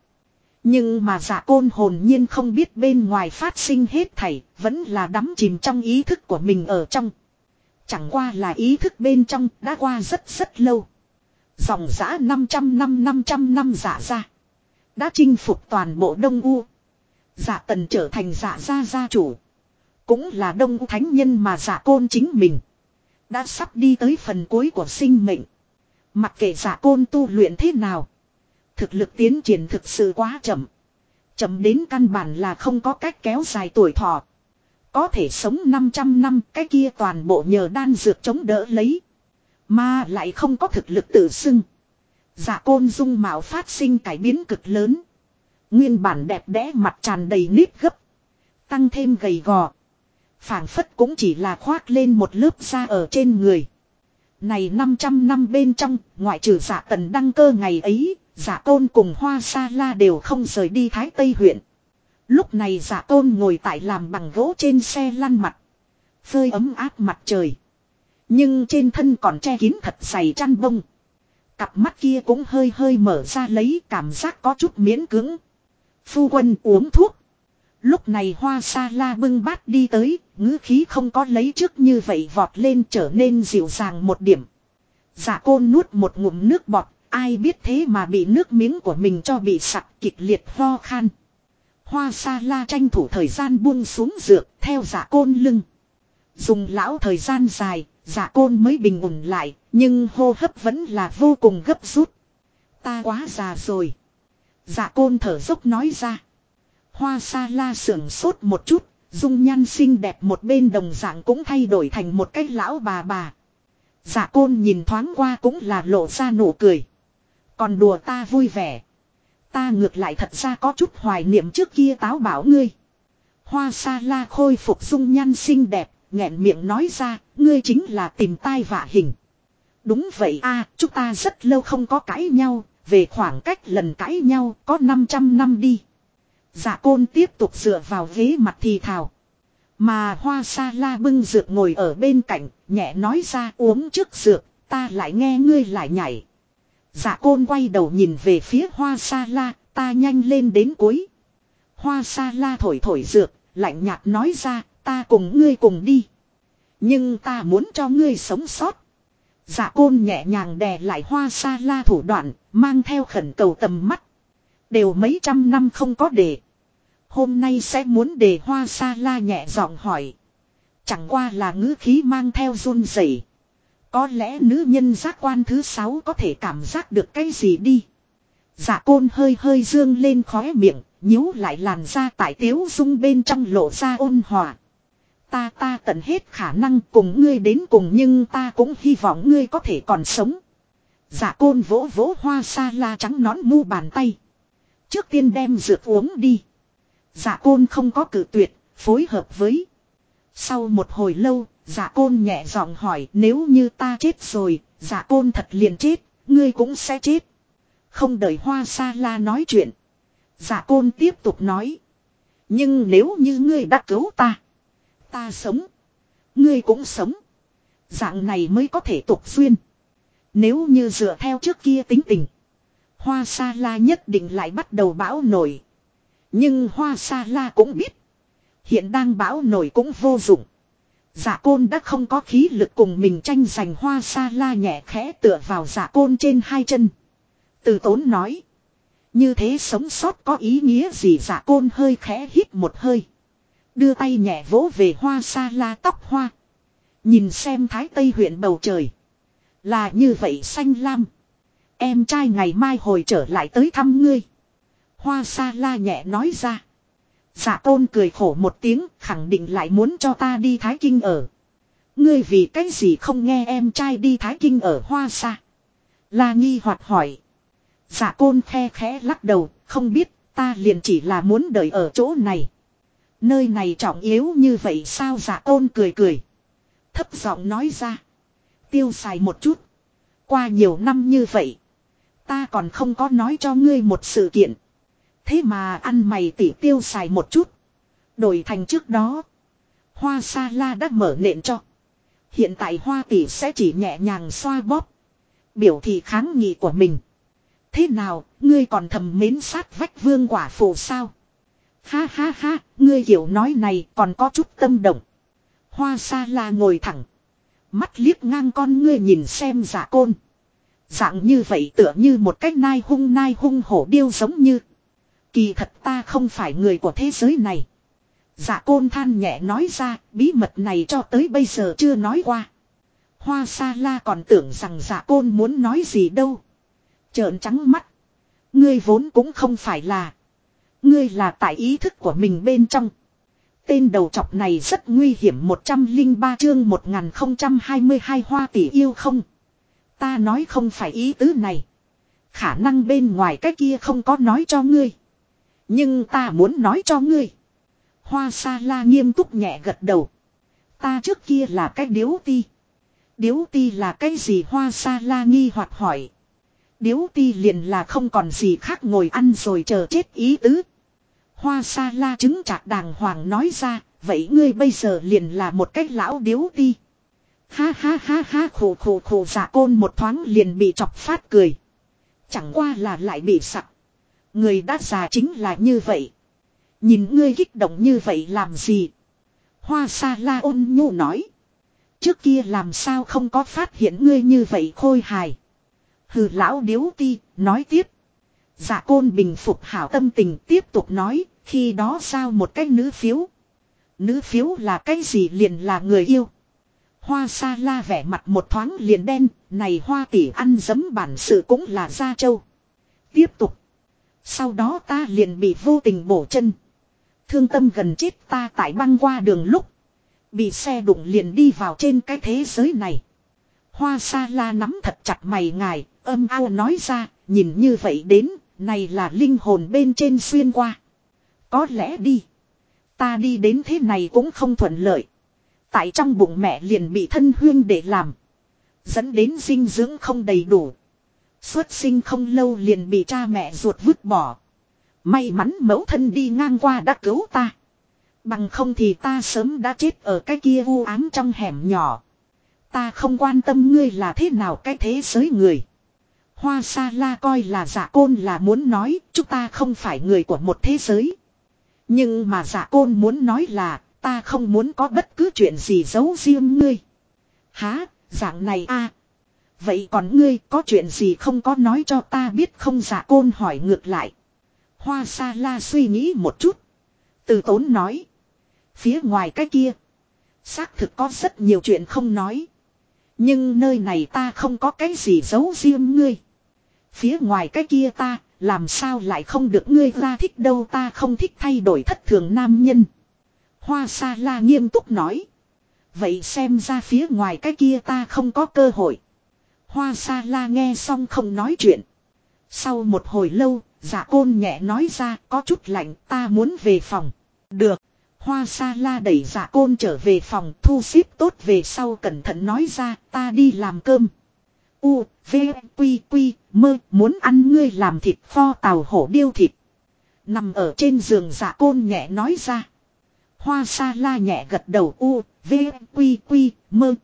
Nhưng mà giả côn hồn nhiên không biết bên ngoài phát sinh hết thảy, vẫn là đắm chìm trong ý thức của mình ở trong. Chẳng qua là ý thức bên trong đã qua rất rất lâu. Dòng giã 500 năm 500 năm giả ra. Đã chinh phục toàn bộ Đông U. Giả tần trở thành giả gia gia chủ. Cũng là Đông U thánh nhân mà giả côn chính mình. Đã sắp đi tới phần cuối của sinh mệnh. Mặc kệ giả côn tu luyện thế nào. Thực lực tiến triển thực sự quá chậm. Chậm đến căn bản là không có cách kéo dài tuổi thọ. Có thể sống 500 năm, cái kia toàn bộ nhờ đan dược chống đỡ lấy. Mà lại không có thực lực tự xưng. Giả côn dung mạo phát sinh cải biến cực lớn. Nguyên bản đẹp đẽ mặt tràn đầy nếp gấp. Tăng thêm gầy gò. phảng phất cũng chỉ là khoác lên một lớp da ở trên người. Này 500 năm bên trong, ngoại trừ giả tần đăng cơ ngày ấy, giả tôn cùng hoa sa la đều không rời đi Thái Tây huyện. Lúc này giả tôn ngồi tại làm bằng gỗ trên xe lăn mặt. Phơi ấm áp mặt trời. Nhưng trên thân còn che kín thật dày chăn bông. Cặp mắt kia cũng hơi hơi mở ra lấy cảm giác có chút miễn cứng. Phu quân uống thuốc. Lúc này hoa sa la bưng bát đi tới, ngữ khí không có lấy trước như vậy vọt lên trở nên dịu dàng một điểm. Dạ giả côn nuốt một ngụm nước bọt, ai biết thế mà bị nước miếng của mình cho bị sặc kịch liệt ho khan. Hoa sa la tranh thủ thời gian buông xuống dược theo dạ giả côn lưng. Dùng lão thời gian dài, dạ giả côn mới bình ổn lại, nhưng hô hấp vẫn là vô cùng gấp rút. Ta quá già rồi. Giả côn thở dốc nói ra. Hoa sa la sưởng sốt một chút, dung nhan xinh đẹp một bên đồng dạng cũng thay đổi thành một cái lão bà bà. Giả côn nhìn thoáng qua cũng là lộ ra nụ cười. Còn đùa ta vui vẻ. Ta ngược lại thật ra có chút hoài niệm trước kia táo bảo ngươi. Hoa sa la khôi phục dung nhan xinh đẹp, nghẹn miệng nói ra, ngươi chính là tìm tai vạ hình. Đúng vậy a chúng ta rất lâu không có cãi nhau, về khoảng cách lần cãi nhau có 500 năm đi. Dạ côn tiếp tục dựa vào ghế mặt thì thào. Mà hoa sa la bưng dược ngồi ở bên cạnh, nhẹ nói ra uống trước dược, ta lại nghe ngươi lại nhảy. Dạ côn quay đầu nhìn về phía hoa sa la, ta nhanh lên đến cuối. Hoa sa la thổi thổi dược, lạnh nhạt nói ra, ta cùng ngươi cùng đi. Nhưng ta muốn cho ngươi sống sót. Dạ côn nhẹ nhàng đè lại hoa sa la thủ đoạn, mang theo khẩn cầu tầm mắt. Đều mấy trăm năm không có để. Hôm nay sẽ muốn để hoa sa la nhẹ giọng hỏi. Chẳng qua là ngữ khí mang theo run rẩy. Có lẽ nữ nhân giác quan thứ sáu có thể cảm giác được cái gì đi. Dạ côn hơi hơi dương lên khóe miệng, nhíu lại làn da tại tiếu dung bên trong lộ ra ôn hòa. Ta ta tận hết khả năng cùng ngươi đến cùng nhưng ta cũng hy vọng ngươi có thể còn sống. Dạ côn vỗ vỗ hoa sa la trắng nón mu bàn tay. Trước tiên đem dược uống đi. Dạ côn không có cử tuyệt, phối hợp với. Sau một hồi lâu, dạ côn nhẹ giọng hỏi nếu như ta chết rồi, dạ côn thật liền chết, ngươi cũng sẽ chết. Không đợi hoa sa la nói chuyện. Dạ côn tiếp tục nói. Nhưng nếu như ngươi đã cứu ta, ta sống, ngươi cũng sống. Dạng này mới có thể tục duyên. Nếu như dựa theo trước kia tính tình. Hoa sa la nhất định lại bắt đầu bão nổi. Nhưng hoa sa la cũng biết. Hiện đang bão nổi cũng vô dụng. Giả côn đã không có khí lực cùng mình tranh giành hoa sa la nhẹ khẽ tựa vào giả côn trên hai chân. Từ tốn nói. Như thế sống sót có ý nghĩa gì giả côn hơi khẽ hít một hơi. Đưa tay nhẹ vỗ về hoa sa la tóc hoa. Nhìn xem thái tây huyện bầu trời. Là như vậy xanh lam. Em trai ngày mai hồi trở lại tới thăm ngươi. Hoa sa la nhẹ nói ra. Giả tôn cười khổ một tiếng khẳng định lại muốn cho ta đi Thái Kinh ở. Ngươi vì cái gì không nghe em trai đi Thái Kinh ở hoa sa. La nghi hoạt hỏi. Dạ giả côn khe khẽ lắc đầu, không biết, ta liền chỉ là muốn đợi ở chỗ này. Nơi này trọng yếu như vậy sao dạ giả côn cười cười. Thấp giọng nói ra. Tiêu xài một chút. Qua nhiều năm như vậy. Ta còn không có nói cho ngươi một sự kiện. Thế mà ăn mày tỉ tiêu xài một chút. Đổi thành trước đó. Hoa sa la đã mở nện cho. Hiện tại hoa tỷ sẽ chỉ nhẹ nhàng xoa bóp. Biểu thị kháng nghị của mình. Thế nào, ngươi còn thầm mến sát vách vương quả phụ sao? Ha ha ha, ngươi hiểu nói này còn có chút tâm động. Hoa sa la ngồi thẳng. Mắt liếc ngang con ngươi nhìn xem giả côn. Dạng như vậy tựa như một cách nai hung nai hung hổ điêu giống như. Kỳ thật ta không phải người của thế giới này. Dạ côn than nhẹ nói ra, bí mật này cho tới bây giờ chưa nói qua. Hoa sa la còn tưởng rằng dạ côn muốn nói gì đâu. Trợn trắng mắt. Ngươi vốn cũng không phải là. Ngươi là tại ý thức của mình bên trong. Tên đầu chọc này rất nguy hiểm 103 chương 1022 hoa tỷ yêu không. Ta nói không phải ý tứ này. Khả năng bên ngoài cái kia không có nói cho ngươi. Nhưng ta muốn nói cho ngươi. Hoa sa la nghiêm túc nhẹ gật đầu. Ta trước kia là cái điếu ti. Điếu ti là cái gì hoa sa la nghi hoặc hỏi. Điếu ti liền là không còn gì khác ngồi ăn rồi chờ chết ý tứ. Hoa sa la chứng chạc đàng hoàng nói ra, vậy ngươi bây giờ liền là một cách lão điếu ti. Ha ha ha ha khổ khổ khổ giả côn một thoáng liền bị chọc phát cười. Chẳng qua là lại bị sặc. Người đã già chính là như vậy. Nhìn ngươi kích động như vậy làm gì? Hoa sa la ôn nhu nói. Trước kia làm sao không có phát hiện ngươi như vậy khôi hài. Hừ lão điếu ti, nói tiếp. Dạ côn bình phục hảo tâm tình tiếp tục nói, khi đó sao một cái nữ phiếu. Nữ phiếu là cái gì liền là người yêu. Hoa sa la vẻ mặt một thoáng liền đen, này hoa tỷ ăn dấm bản sự cũng là gia châu. Tiếp tục. Sau đó ta liền bị vô tình bổ chân. Thương tâm gần chết ta tại băng qua đường lúc. Bị xe đụng liền đi vào trên cái thế giới này. Hoa sa la nắm thật chặt mày ngài, âm ao nói ra, nhìn như vậy đến, này là linh hồn bên trên xuyên qua. Có lẽ đi. Ta đi đến thế này cũng không thuận lợi. Tại trong bụng mẹ liền bị thân huyên để làm. Dẫn đến dinh dưỡng không đầy đủ. Xuất sinh không lâu liền bị cha mẹ ruột vứt bỏ. May mắn mẫu thân đi ngang qua đã cứu ta. Bằng không thì ta sớm đã chết ở cái kia u ám trong hẻm nhỏ. Ta không quan tâm ngươi là thế nào cái thế giới người. Hoa sa la coi là giả côn là muốn nói chúng ta không phải người của một thế giới. Nhưng mà giả côn muốn nói là ta không muốn có bất cứ chuyện gì giấu riêng ngươi. Há, dạng này a Vậy còn ngươi có chuyện gì không có nói cho ta biết không giả côn hỏi ngược lại. Hoa sa la suy nghĩ một chút. Từ tốn nói. Phía ngoài cái kia. Xác thực có rất nhiều chuyện không nói. Nhưng nơi này ta không có cái gì giấu riêng ngươi. Phía ngoài cái kia ta, làm sao lại không được ngươi ra thích đâu ta không thích thay đổi thất thường nam nhân. Hoa sa la nghiêm túc nói. Vậy xem ra phía ngoài cái kia ta không có cơ hội. Hoa sa la nghe xong không nói chuyện. Sau một hồi lâu, giả côn nhẹ nói ra có chút lạnh ta muốn về phòng. Được. Hoa sa la đẩy giả côn trở về phòng thu xếp tốt về sau cẩn thận nói ra ta đi làm cơm. U, V, Quy, Quy, mơ muốn ăn ngươi làm thịt kho tàu hổ điêu thịt. Nằm ở trên giường giả côn nhẹ nói ra. Hoa sa la nhẹ gật đầu U, V, Quy, Quy, mơ.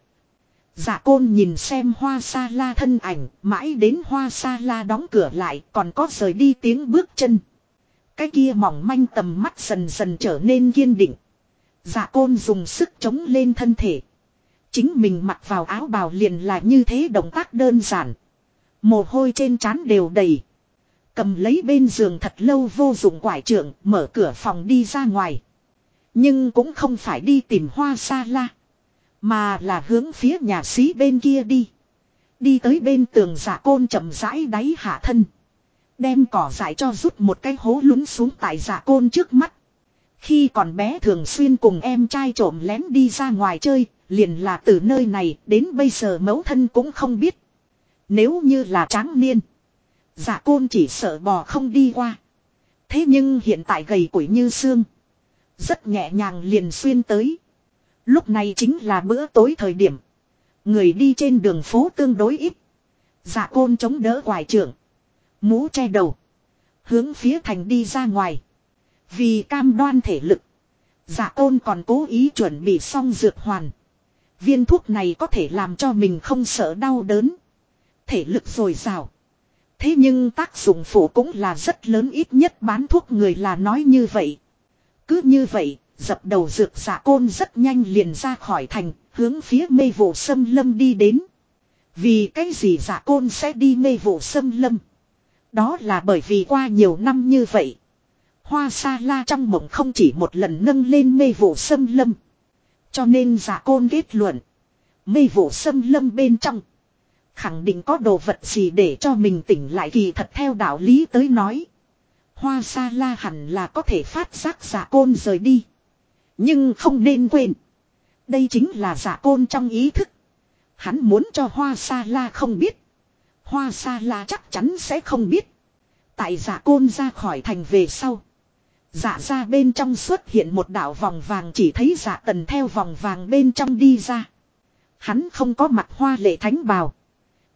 Dạ côn nhìn xem hoa sa la thân ảnh, mãi đến hoa sa la đóng cửa lại còn có rời đi tiếng bước chân. Cái kia mỏng manh tầm mắt dần dần trở nên kiên định. Dạ côn dùng sức chống lên thân thể. Chính mình mặc vào áo bào liền là như thế động tác đơn giản. Mồ hôi trên trán đều đầy. Cầm lấy bên giường thật lâu vô dụng quải trưởng mở cửa phòng đi ra ngoài. Nhưng cũng không phải đi tìm hoa sa la. Mà là hướng phía nhà sĩ bên kia đi. Đi tới bên tường giả côn chậm rãi đáy hạ thân. Đem cỏ dại cho rút một cái hố lún xuống tại giả côn trước mắt. Khi còn bé thường xuyên cùng em trai trộm lén đi ra ngoài chơi, liền là từ nơi này đến bây giờ mẫu thân cũng không biết. Nếu như là tráng niên, giả côn chỉ sợ bò không đi qua. Thế nhưng hiện tại gầy củi như xương. Rất nhẹ nhàng liền xuyên tới. Lúc này chính là bữa tối thời điểm. Người đi trên đường phố tương đối ít. Dạ côn chống đỡ quài trưởng. Mũ che đầu. Hướng phía thành đi ra ngoài. Vì cam đoan thể lực. Dạ côn còn cố ý chuẩn bị xong dược hoàn. Viên thuốc này có thể làm cho mình không sợ đau đớn. Thể lực dồi dào. Thế nhưng tác dụng phụ cũng là rất lớn ít nhất bán thuốc người là nói như vậy. Cứ như vậy, dập đầu dược giả côn rất nhanh liền ra khỏi thành, hướng phía mê vụ sâm lâm đi đến. Vì cái gì giả côn sẽ đi mê vụ sâm lâm? Đó là bởi vì qua nhiều năm như vậy. Hoa sa la trong mộng không chỉ một lần nâng lên mê vụ sâm lâm. Cho nên giả côn kết luận. Mê vụ sâm lâm bên trong. Khẳng định có đồ vật gì để cho mình tỉnh lại kỳ thật theo đạo lý tới nói. Hoa sa la hẳn là có thể phát giác giả côn rời đi. Nhưng không nên quên. Đây chính là giả côn trong ý thức. Hắn muốn cho hoa sa la không biết. Hoa sa la chắc chắn sẽ không biết. Tại giả côn ra khỏi thành về sau. giả ra bên trong xuất hiện một đảo vòng vàng chỉ thấy giả tần theo vòng vàng bên trong đi ra. Hắn không có mặt hoa lệ thánh bào.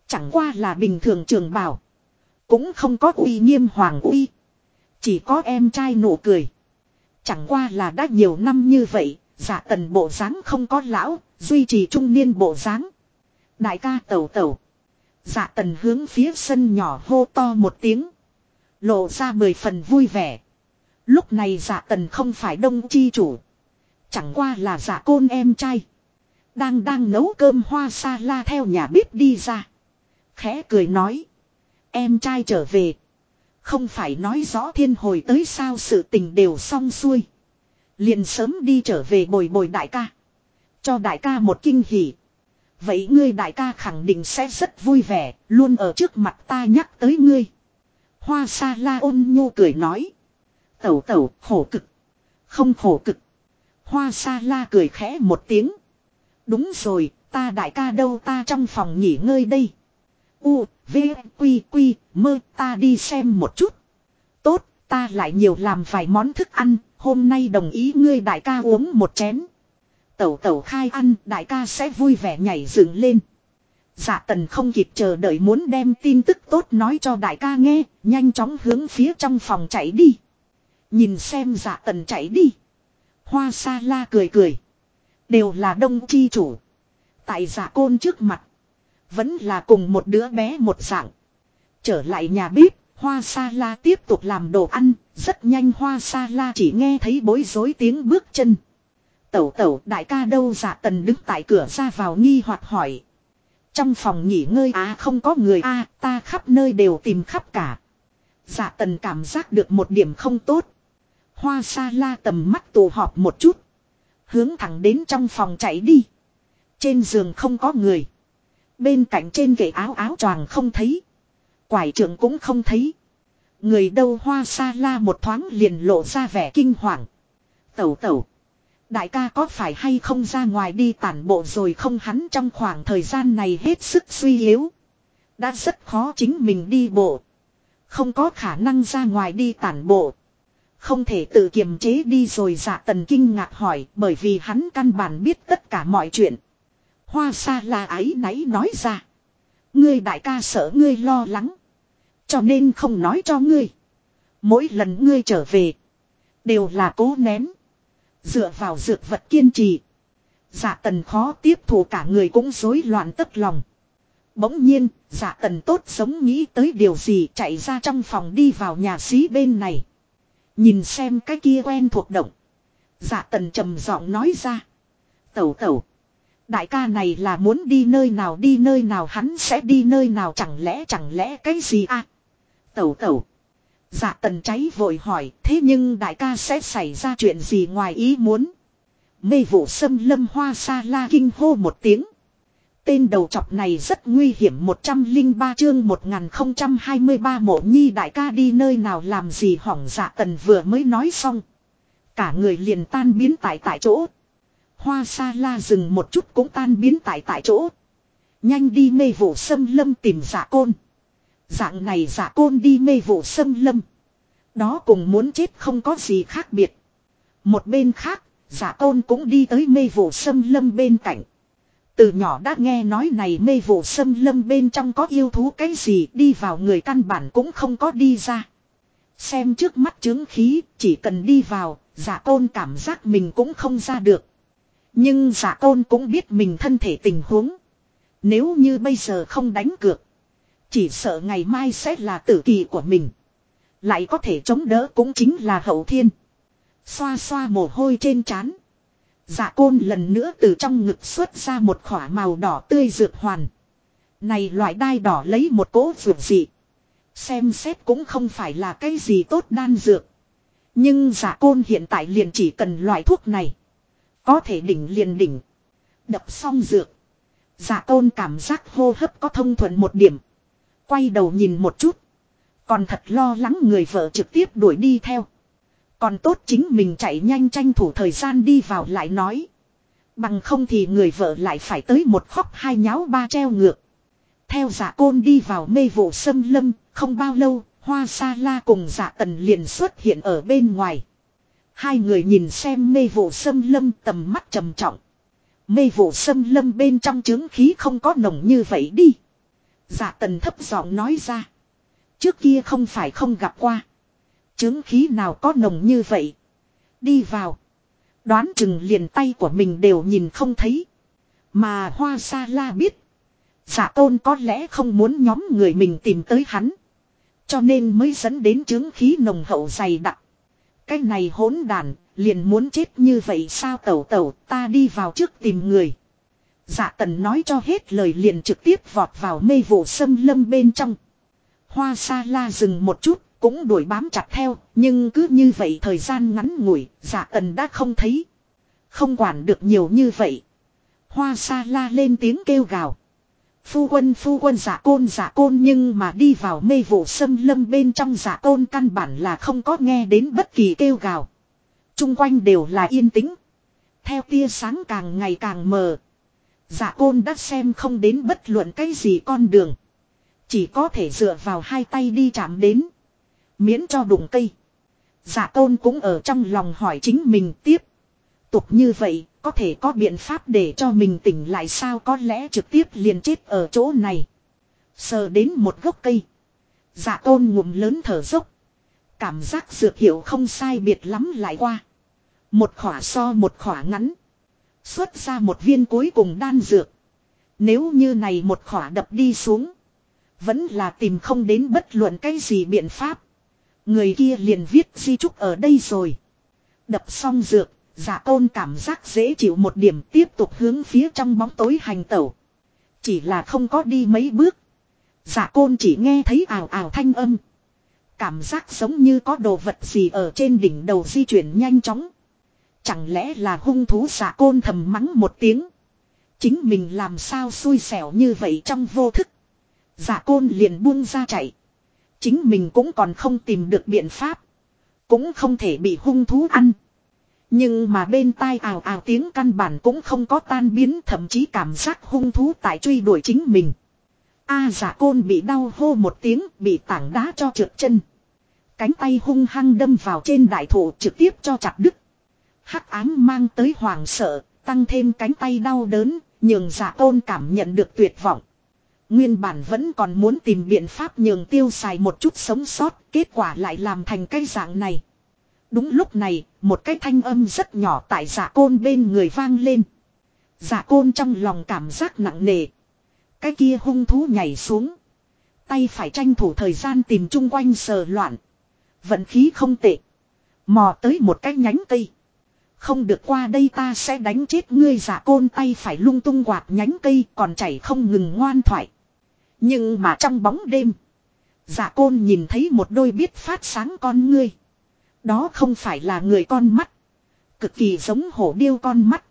Chẳng qua là bình thường trường bào. Cũng không có uy nghiêm hoàng uy. Chỉ có em trai nụ cười. Chẳng qua là đã nhiều năm như vậy, dạ tần bộ dáng không có lão, duy trì trung niên bộ dáng. Đại ca tẩu tẩu. Dạ tần hướng phía sân nhỏ hô to một tiếng. Lộ ra mười phần vui vẻ. Lúc này dạ tần không phải đông chi chủ. Chẳng qua là dạ côn em trai. Đang đang nấu cơm hoa sa la theo nhà bếp đi ra. Khẽ cười nói. Em trai trở về. Không phải nói rõ thiên hồi tới sao sự tình đều xong xuôi. Liền sớm đi trở về bồi bồi đại ca. Cho đại ca một kinh hỉ. Vậy ngươi đại ca khẳng định sẽ rất vui vẻ, luôn ở trước mặt ta nhắc tới ngươi. Hoa sa la ôn nhu cười nói. Tẩu tẩu, khổ cực. Không khổ cực. Hoa sa la cười khẽ một tiếng. Đúng rồi, ta đại ca đâu ta trong phòng nghỉ ngơi đây. U, V, Quy, Quy, mơ ta đi xem một chút. Tốt, ta lại nhiều làm vài món thức ăn, hôm nay đồng ý ngươi đại ca uống một chén. Tẩu tẩu khai ăn, đại ca sẽ vui vẻ nhảy dựng lên. Dạ tần không kịp chờ đợi muốn đem tin tức tốt nói cho đại ca nghe, nhanh chóng hướng phía trong phòng chạy đi. Nhìn xem dạ tần chạy đi. Hoa sa la cười cười. Đều là đông chi chủ. Tại dạ côn trước mặt. Vẫn là cùng một đứa bé một dạng. Trở lại nhà bếp, hoa sa la tiếp tục làm đồ ăn. Rất nhanh hoa sa la chỉ nghe thấy bối rối tiếng bước chân. Tẩu tẩu đại ca đâu dạ tần đứng tại cửa ra vào nghi hoặc hỏi. Trong phòng nghỉ ngơi á không có người a ta khắp nơi đều tìm khắp cả. Dạ tần cảm giác được một điểm không tốt. Hoa sa la tầm mắt tù họp một chút. Hướng thẳng đến trong phòng chạy đi. Trên giường không có người. Bên cạnh trên gậy áo áo choàng không thấy. Quải trưởng cũng không thấy. Người đâu hoa xa la một thoáng liền lộ ra vẻ kinh hoàng. Tẩu tẩu. Đại ca có phải hay không ra ngoài đi tản bộ rồi không hắn trong khoảng thời gian này hết sức suy yếu. Đã rất khó chính mình đi bộ. Không có khả năng ra ngoài đi tản bộ. Không thể tự kiềm chế đi rồi dạ tần kinh ngạc hỏi bởi vì hắn căn bản biết tất cả mọi chuyện. Hoa sa là ái náy nói ra. Ngươi đại ca sợ ngươi lo lắng. Cho nên không nói cho ngươi. Mỗi lần ngươi trở về. Đều là cố nén. Dựa vào dược vật kiên trì. Dạ tần khó tiếp thụ cả người cũng rối loạn tất lòng. Bỗng nhiên, dạ tần tốt sống nghĩ tới điều gì chạy ra trong phòng đi vào nhà xí bên này. Nhìn xem cái kia quen thuộc động. Dạ tần trầm giọng nói ra. Tẩu tẩu. Đại ca này là muốn đi nơi nào đi nơi nào hắn sẽ đi nơi nào chẳng lẽ chẳng lẽ cái gì à. Tẩu tẩu. Dạ tần cháy vội hỏi, thế nhưng đại ca sẽ xảy ra chuyện gì ngoài ý muốn. Mê vụ sâm lâm hoa sa la kinh hô một tiếng. Tên đầu chọc này rất nguy hiểm 103 chương 1023 mộ nhi đại ca đi nơi nào làm gì hỏng dạ tần vừa mới nói xong. Cả người liền tan biến tại tại chỗ. Hoa sa la dừng một chút cũng tan biến tại tại chỗ. Nhanh đi mê vụ sâm lâm tìm dạ côn. Dạng này giả côn đi mê vụ sâm lâm. Đó cùng muốn chết không có gì khác biệt. Một bên khác, giả côn cũng đi tới mê vụ sâm lâm bên cạnh. Từ nhỏ đã nghe nói này mê vụ sâm lâm bên trong có yêu thú cái gì đi vào người căn bản cũng không có đi ra. Xem trước mắt chứng khí, chỉ cần đi vào, giả tôn cảm giác mình cũng không ra được. Nhưng giả tôn cũng biết mình thân thể tình huống. Nếu như bây giờ không đánh cược. Chỉ sợ ngày mai sẽ là tử kỳ của mình. Lại có thể chống đỡ cũng chính là hậu thiên. Xoa xoa mồ hôi trên trán. Dạ côn lần nữa từ trong ngực xuất ra một khỏa màu đỏ tươi dược hoàn. Này loại đai đỏ lấy một cỗ vượt dị. Xem xét cũng không phải là cái gì tốt đan dược. Nhưng giả côn hiện tại liền chỉ cần loại thuốc này. Có thể đỉnh liền đỉnh. Đập xong dược. Giả tôn cảm giác hô hấp có thông thuận một điểm. Quay đầu nhìn một chút. Còn thật lo lắng người vợ trực tiếp đuổi đi theo. Còn tốt chính mình chạy nhanh tranh thủ thời gian đi vào lại nói. Bằng không thì người vợ lại phải tới một khóc hai nháo ba treo ngược. Theo giả côn đi vào mê vụ sâm lâm, không bao lâu, hoa sa la cùng giả tần liền xuất hiện ở bên ngoài. Hai người nhìn xem mê vụ sâm lâm tầm mắt trầm trọng. Mê vụ sâm lâm bên trong trướng khí không có nồng như vậy đi. Giả tần thấp giọng nói ra. Trước kia không phải không gặp qua. Chứng khí nào có nồng như vậy. Đi vào. Đoán chừng liền tay của mình đều nhìn không thấy. Mà hoa sa la biết. Giả tôn có lẽ không muốn nhóm người mình tìm tới hắn. Cho nên mới dẫn đến chứng khí nồng hậu dày đặc. Cái này hỗn đàn, liền muốn chết như vậy sao tẩu tẩu ta đi vào trước tìm người. Dạ tần nói cho hết lời liền trực tiếp vọt vào mê vụ sâm lâm bên trong. Hoa sa la dừng một chút, cũng đuổi bám chặt theo, nhưng cứ như vậy thời gian ngắn ngủi, dạ tần đã không thấy. Không quản được nhiều như vậy. Hoa sa la lên tiếng kêu gào. Phu quân phu quân giả côn giả côn nhưng mà đi vào mê vụ sâm lâm bên trong giả côn căn bản là không có nghe đến bất kỳ kêu gào. Trung quanh đều là yên tĩnh. Theo tia sáng càng ngày càng mờ. Giả côn đã xem không đến bất luận cái gì con đường. Chỉ có thể dựa vào hai tay đi chạm đến. Miễn cho đụng cây. Giả tôn cũng ở trong lòng hỏi chính mình tiếp. Tục như vậy, có thể có biện pháp để cho mình tỉnh lại sao có lẽ trực tiếp liền chết ở chỗ này. Sờ đến một gốc cây. Giả tôn ngụm lớn thở dốc. Cảm giác dược hiệu không sai biệt lắm lại qua. Một khỏa so một khỏa ngắn. Xuất ra một viên cuối cùng đan dược. Nếu như này một khỏa đập đi xuống. Vẫn là tìm không đến bất luận cái gì biện pháp. Người kia liền viết di trúc ở đây rồi. Đập xong dược, giả tôn cảm giác dễ chịu một điểm tiếp tục hướng phía trong bóng tối hành tẩu. Chỉ là không có đi mấy bước. Dạ giả côn chỉ nghe thấy ảo ảo thanh âm. Cảm giác giống như có đồ vật gì ở trên đỉnh đầu di chuyển nhanh chóng. Chẳng lẽ là hung thú dạ giả côn thầm mắng một tiếng. Chính mình làm sao xui xẻo như vậy trong vô thức. Giả côn liền buông ra chạy. Chính mình cũng còn không tìm được biện pháp. Cũng không thể bị hung thú ăn. Nhưng mà bên tai ào ào tiếng căn bản cũng không có tan biến thậm chí cảm giác hung thú tại truy đuổi chính mình. A giả côn bị đau hô một tiếng bị tảng đá cho trượt chân. Cánh tay hung hăng đâm vào trên đại thụ trực tiếp cho chặt đứt. Hắc ám mang tới hoàng sợ, tăng thêm cánh tay đau đớn, nhường giả côn cảm nhận được tuyệt vọng. Nguyên bản vẫn còn muốn tìm biện pháp nhường tiêu xài một chút sống sót, kết quả lại làm thành cái dạng này. Đúng lúc này, một cái thanh âm rất nhỏ tại giả côn bên người vang lên. Giả côn trong lòng cảm giác nặng nề. Cái kia hung thú nhảy xuống. Tay phải tranh thủ thời gian tìm chung quanh sờ loạn. Vận khí không tệ. Mò tới một cái nhánh cây. Không được qua đây ta sẽ đánh chết ngươi giả côn tay phải lung tung quạt nhánh cây còn chảy không ngừng ngoan thoại. Nhưng mà trong bóng đêm. Giả côn nhìn thấy một đôi biết phát sáng con ngươi. Đó không phải là người con mắt. Cực kỳ giống hổ điêu con mắt.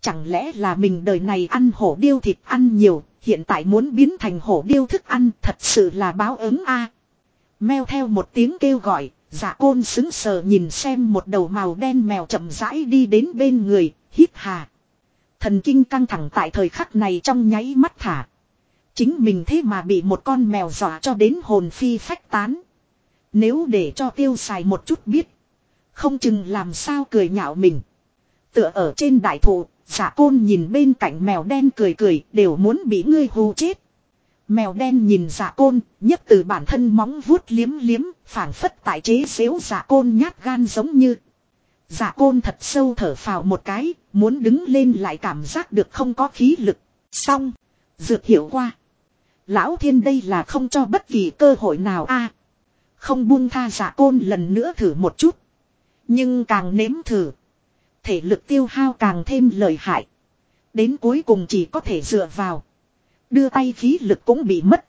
Chẳng lẽ là mình đời này ăn hổ điêu thịt ăn nhiều, hiện tại muốn biến thành hổ điêu thức ăn thật sự là báo ứng a. Mèo theo một tiếng kêu gọi, giả côn xứng sờ nhìn xem một đầu màu đen mèo chậm rãi đi đến bên người, hít hà. Thần kinh căng thẳng tại thời khắc này trong nháy mắt thả. Chính mình thế mà bị một con mèo dọa cho đến hồn phi phách tán. Nếu để cho tiêu xài một chút biết. Không chừng làm sao cười nhạo mình. Tựa ở trên đại thụ, giả côn nhìn bên cạnh mèo đen cười cười đều muốn bị ngươi hù chết. Mèo đen nhìn giả côn, nhấc từ bản thân móng vuốt liếm liếm, phản phất tại chế xếu giả côn nhát gan giống như. Giả côn thật sâu thở phào một cái, muốn đứng lên lại cảm giác được không có khí lực. Xong, dược hiểu qua. Lão thiên đây là không cho bất kỳ cơ hội nào a không buông tha giả côn lần nữa thử một chút. Nhưng càng nếm thử. Thể lực tiêu hao càng thêm lợi hại. Đến cuối cùng chỉ có thể dựa vào. Đưa tay khí lực cũng bị mất.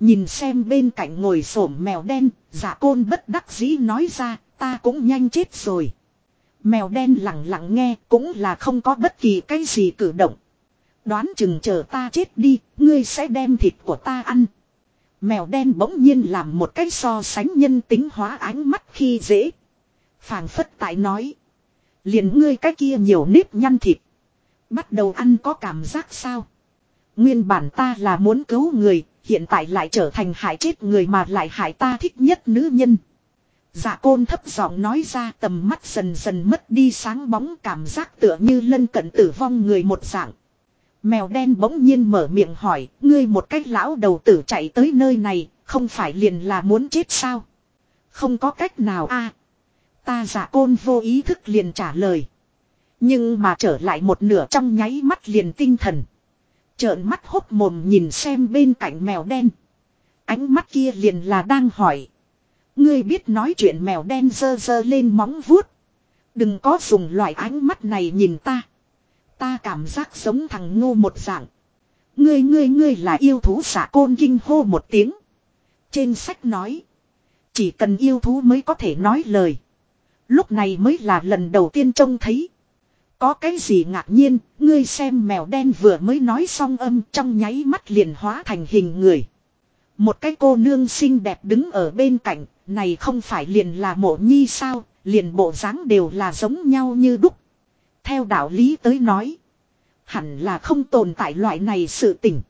Nhìn xem bên cạnh ngồi xổm mèo đen, giả côn bất đắc dĩ nói ra, ta cũng nhanh chết rồi. Mèo đen lặng lặng nghe cũng là không có bất kỳ cái gì cử động. Đoán chừng chờ ta chết đi, ngươi sẽ đem thịt của ta ăn. Mèo đen bỗng nhiên làm một cái so sánh nhân tính hóa ánh mắt khi dễ. phảng phất tại nói. Liền ngươi cái kia nhiều nếp nhăn thịt. Bắt đầu ăn có cảm giác sao? Nguyên bản ta là muốn cứu người, hiện tại lại trở thành hại chết người mà lại hại ta thích nhất nữ nhân. Dạ côn thấp giọng nói ra tầm mắt dần dần mất đi sáng bóng cảm giác tựa như lân cận tử vong người một dạng. Mèo đen bỗng nhiên mở miệng hỏi, ngươi một cách lão đầu tử chạy tới nơi này, không phải liền là muốn chết sao? Không có cách nào a Ta giả côn vô ý thức liền trả lời. Nhưng mà trở lại một nửa trong nháy mắt liền tinh thần. Trợn mắt hốt mồm nhìn xem bên cạnh mèo đen. Ánh mắt kia liền là đang hỏi. Ngươi biết nói chuyện mèo đen dơ dơ lên móng vuốt. Đừng có dùng loại ánh mắt này nhìn ta. Ta cảm giác giống thằng ngu một dạng. Ngươi ngươi ngươi là yêu thú xả côn kinh hô một tiếng. Trên sách nói. Chỉ cần yêu thú mới có thể nói lời. Lúc này mới là lần đầu tiên trông thấy. Có cái gì ngạc nhiên, ngươi xem mèo đen vừa mới nói xong âm trong nháy mắt liền hóa thành hình người. Một cái cô nương xinh đẹp đứng ở bên cạnh, này không phải liền là mộ nhi sao, liền bộ dáng đều là giống nhau như đúc. Theo đạo lý tới nói, hẳn là không tồn tại loại này sự tình.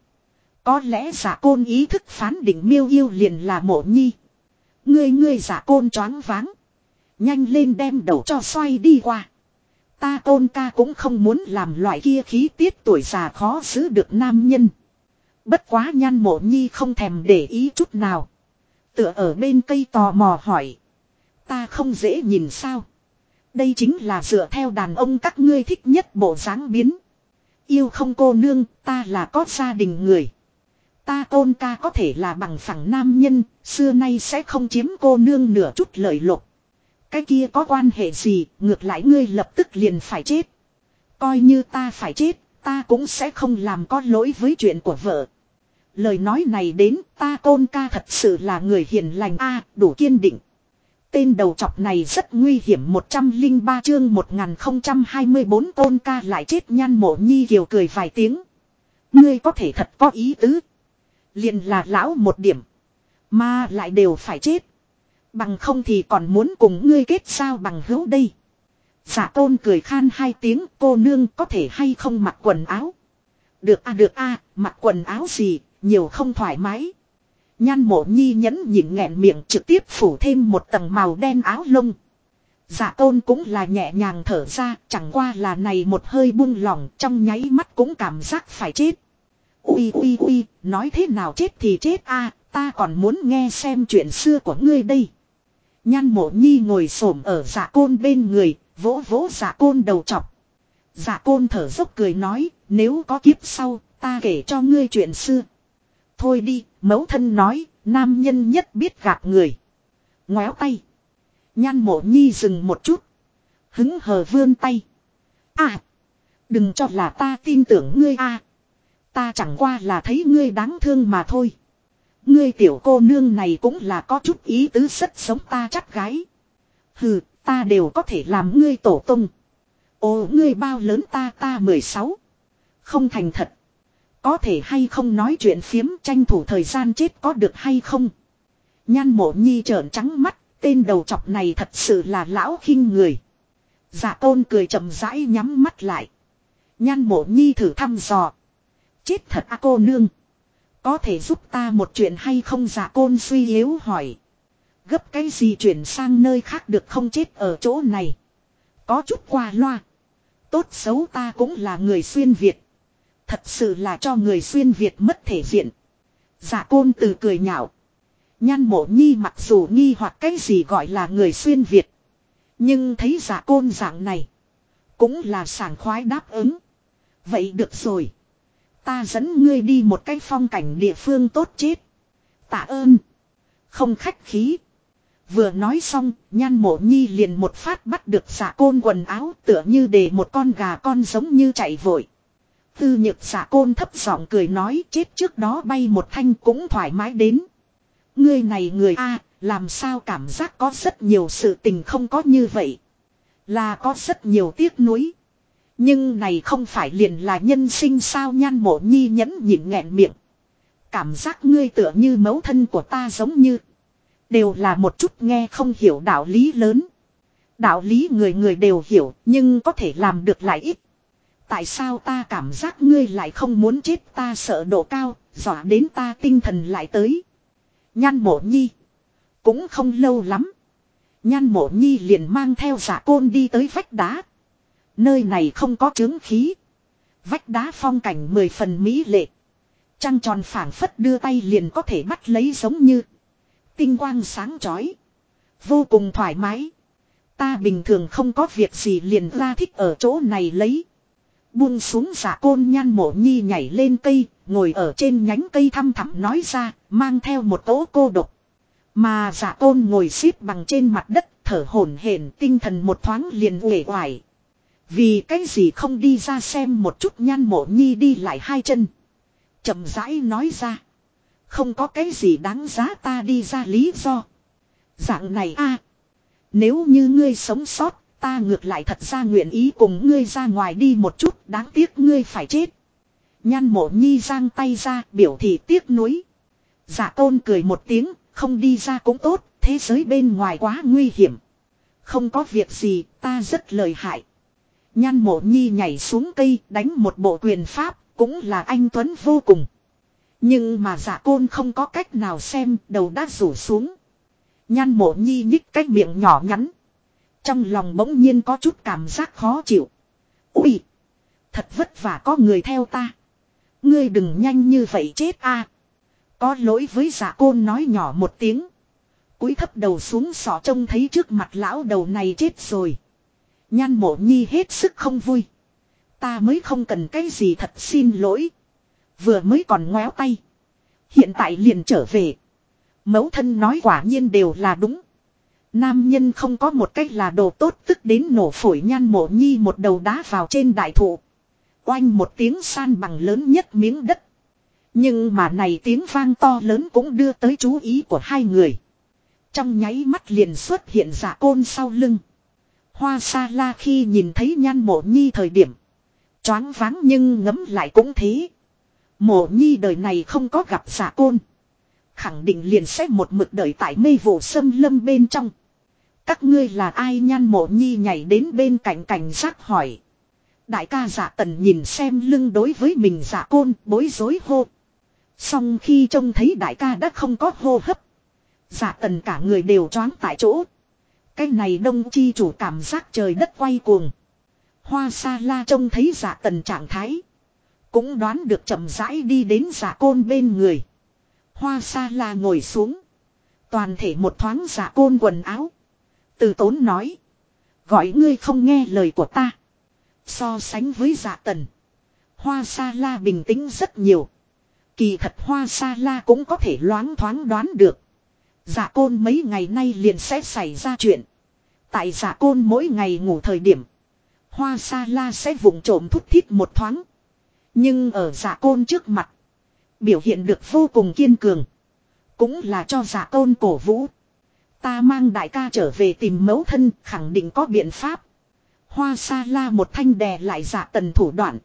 Có lẽ giả côn ý thức phán định miêu yêu liền là mộ nhi. Ngươi ngươi giả côn choáng váng. Nhanh lên đem đầu cho xoay đi qua. Ta tôn ca cũng không muốn làm loại kia khí tiết tuổi già khó giữ được nam nhân. Bất quá nhan mộ nhi không thèm để ý chút nào. Tựa ở bên cây tò mò hỏi. Ta không dễ nhìn sao. Đây chính là dựa theo đàn ông các ngươi thích nhất bộ dáng biến. Yêu không cô nương, ta là có gia đình người. Ta tôn ca có thể là bằng phẳng nam nhân, xưa nay sẽ không chiếm cô nương nửa chút lợi lộc. Cái kia có quan hệ gì, ngược lại ngươi lập tức liền phải chết. Coi như ta phải chết, ta cũng sẽ không làm có lỗi với chuyện của vợ. Lời nói này đến ta tôn ca thật sự là người hiền lành a đủ kiên định. Tên đầu chọc này rất nguy hiểm 103 chương 1024 tôn ca lại chết nhan mộ nhi kiều cười vài tiếng. Ngươi có thể thật có ý tứ. liền là lão một điểm. Mà lại đều phải chết. Bằng không thì còn muốn cùng ngươi kết sao bằng hữu đây. Giả tôn cười khan hai tiếng cô nương có thể hay không mặc quần áo. Được a được a mặc quần áo gì, nhiều không thoải mái. Nhan mộ nhi nhẫn nhịn nghẹn miệng trực tiếp phủ thêm một tầng màu đen áo lông. Giả tôn cũng là nhẹ nhàng thở ra, chẳng qua là này một hơi buông lỏng trong nháy mắt cũng cảm giác phải chết. Ui ui ui, nói thế nào chết thì chết a ta còn muốn nghe xem chuyện xưa của ngươi đây. Nhan mộ nhi ngồi xổm ở dạ côn bên người, vỗ vỗ dạ côn đầu chọc. Dạ côn thở dốc cười nói, nếu có kiếp sau, ta kể cho ngươi chuyện xưa. Thôi đi, mẫu thân nói, nam nhân nhất biết gạt người. Ngoéo tay. Nhan mộ nhi dừng một chút. Hứng hờ vươn tay. À, đừng cho là ta tin tưởng ngươi a Ta chẳng qua là thấy ngươi đáng thương mà thôi. Ngươi tiểu cô nương này cũng là có chút ý tứ rất sống ta chắc gái. Hừ, ta đều có thể làm ngươi tổ tung. Ồ, ngươi bao lớn ta ta 16. Không thành thật. Có thể hay không nói chuyện phiếm tranh thủ thời gian chết có được hay không. Nhan mộ nhi trợn trắng mắt, tên đầu chọc này thật sự là lão khinh người. Giả tôn cười chậm rãi nhắm mắt lại. Nhan mộ nhi thử thăm dò. Chết thật a cô nương. Có thể giúp ta một chuyện hay không dạ giả côn suy yếu hỏi. Gấp cái gì chuyển sang nơi khác được không chết ở chỗ này. Có chút qua loa. Tốt xấu ta cũng là người xuyên Việt. Thật sự là cho người xuyên Việt mất thể diện. Dạ côn từ cười nhạo. Nhan mộ nhi mặc dù nghi hoặc cái gì gọi là người xuyên Việt. Nhưng thấy dạ côn dạng này. Cũng là sảng khoái đáp ứng. Vậy được rồi. Ta dẫn ngươi đi một cái phong cảnh địa phương tốt chết. Tạ ơn. Không khách khí. Vừa nói xong, nhan mộ nhi liền một phát bắt được giả côn quần áo tựa như để một con gà con giống như chạy vội. Tư nhược giả côn thấp giọng cười nói chết trước đó bay một thanh cũng thoải mái đến. Ngươi này người A, làm sao cảm giác có rất nhiều sự tình không có như vậy. Là có rất nhiều tiếc nuối. Nhưng này không phải liền là nhân sinh sao nhan mộ nhi nhẫn nhịn nghẹn miệng. Cảm giác ngươi tựa như mẫu thân của ta giống như. Đều là một chút nghe không hiểu đạo lý lớn. Đạo lý người người đều hiểu nhưng có thể làm được lại ít. Tại sao ta cảm giác ngươi lại không muốn chết ta sợ độ cao, dọa đến ta tinh thần lại tới. Nhan mộ nhi. Cũng không lâu lắm. Nhan mộ nhi liền mang theo giả côn đi tới vách đá. Nơi này không có chứng khí. Vách đá phong cảnh mười phần mỹ lệ. Trăng tròn phảng phất đưa tay liền có thể bắt lấy giống như. Tinh quang sáng chói. Vô cùng thoải mái. Ta bình thường không có việc gì liền ra thích ở chỗ này lấy. Buông xuống giả côn nhan mộ nhi nhảy lên cây, ngồi ở trên nhánh cây thăm thẳm nói ra, mang theo một tố cô độc. Mà giả côn ngồi xếp bằng trên mặt đất, thở hổn hển tinh thần một thoáng liền uể oải. Vì cái gì không đi ra xem một chút nhan mộ nhi đi lại hai chân. chậm rãi nói ra. Không có cái gì đáng giá ta đi ra lý do. Dạng này a Nếu như ngươi sống sót, ta ngược lại thật ra nguyện ý cùng ngươi ra ngoài đi một chút, đáng tiếc ngươi phải chết. Nhan mộ nhi giang tay ra, biểu thị tiếc nuối. Dạ tôn cười một tiếng, không đi ra cũng tốt, thế giới bên ngoài quá nguy hiểm. Không có việc gì, ta rất lời hại. Nhan mộ nhi nhảy xuống cây, đánh một bộ quyền pháp, cũng là anh Tuấn vô cùng. Nhưng mà giả côn không có cách nào xem, đầu đã rủ xuống. Nhan mộ nhi nhích cái miệng nhỏ nhắn. Trong lòng bỗng nhiên có chút cảm giác khó chịu. Úi! Thật vất vả có người theo ta. Ngươi đừng nhanh như vậy chết a. Có lỗi với giả côn nói nhỏ một tiếng. cúi thấp đầu xuống sọ trông thấy trước mặt lão đầu này chết rồi. Nhan mộ nhi hết sức không vui. Ta mới không cần cái gì thật xin lỗi. Vừa mới còn ngoéo tay. Hiện tại liền trở về. Mẫu thân nói quả nhiên đều là đúng. Nam nhân không có một cách là đồ tốt tức đến nổ phổi nhan mộ nhi một đầu đá vào trên đại thụ. Oanh một tiếng san bằng lớn nhất miếng đất. Nhưng mà này tiếng vang to lớn cũng đưa tới chú ý của hai người. Trong nháy mắt liền xuất hiện giả côn sau lưng. Hoa sa la khi nhìn thấy nhan mộ nhi thời điểm. Choáng váng nhưng ngấm lại cũng thế. Mộ nhi đời này không có gặp giả côn. Khẳng định liền sẽ một mực đợi tại mê vụ sâm lâm bên trong. Các ngươi là ai nhan mộ nhi nhảy đến bên cạnh cảnh giác hỏi. Đại ca giả tần nhìn xem lưng đối với mình giả côn, bối rối hô. Xong khi trông thấy đại ca đã không có hô hấp. Giả tần cả người đều choáng tại chỗ. Cái này đông chi chủ cảm giác trời đất quay cuồng. Hoa sa la trông thấy giả tần trạng thái. Cũng đoán được chậm rãi đi đến giả côn bên người. Hoa sa la ngồi xuống. Toàn thể một thoáng giả côn quần áo. Từ tốn nói. Gọi ngươi không nghe lời của ta. So sánh với Dạ tần. Hoa sa la bình tĩnh rất nhiều. Kỳ thật hoa sa la cũng có thể loáng thoáng đoán được. Dạ côn mấy ngày nay liền sẽ xảy ra chuyện. Tại Dạ côn mỗi ngày ngủ thời điểm. Hoa sa la sẽ vụng trộm thút thít một thoáng. Nhưng ở Dạ côn trước mặt. Biểu hiện được vô cùng kiên cường. Cũng là cho Dạ côn cổ vũ. Ta mang đại ca trở về tìm mẫu thân khẳng định có biện pháp. Hoa sa la một thanh đè lại giả tần thủ đoạn.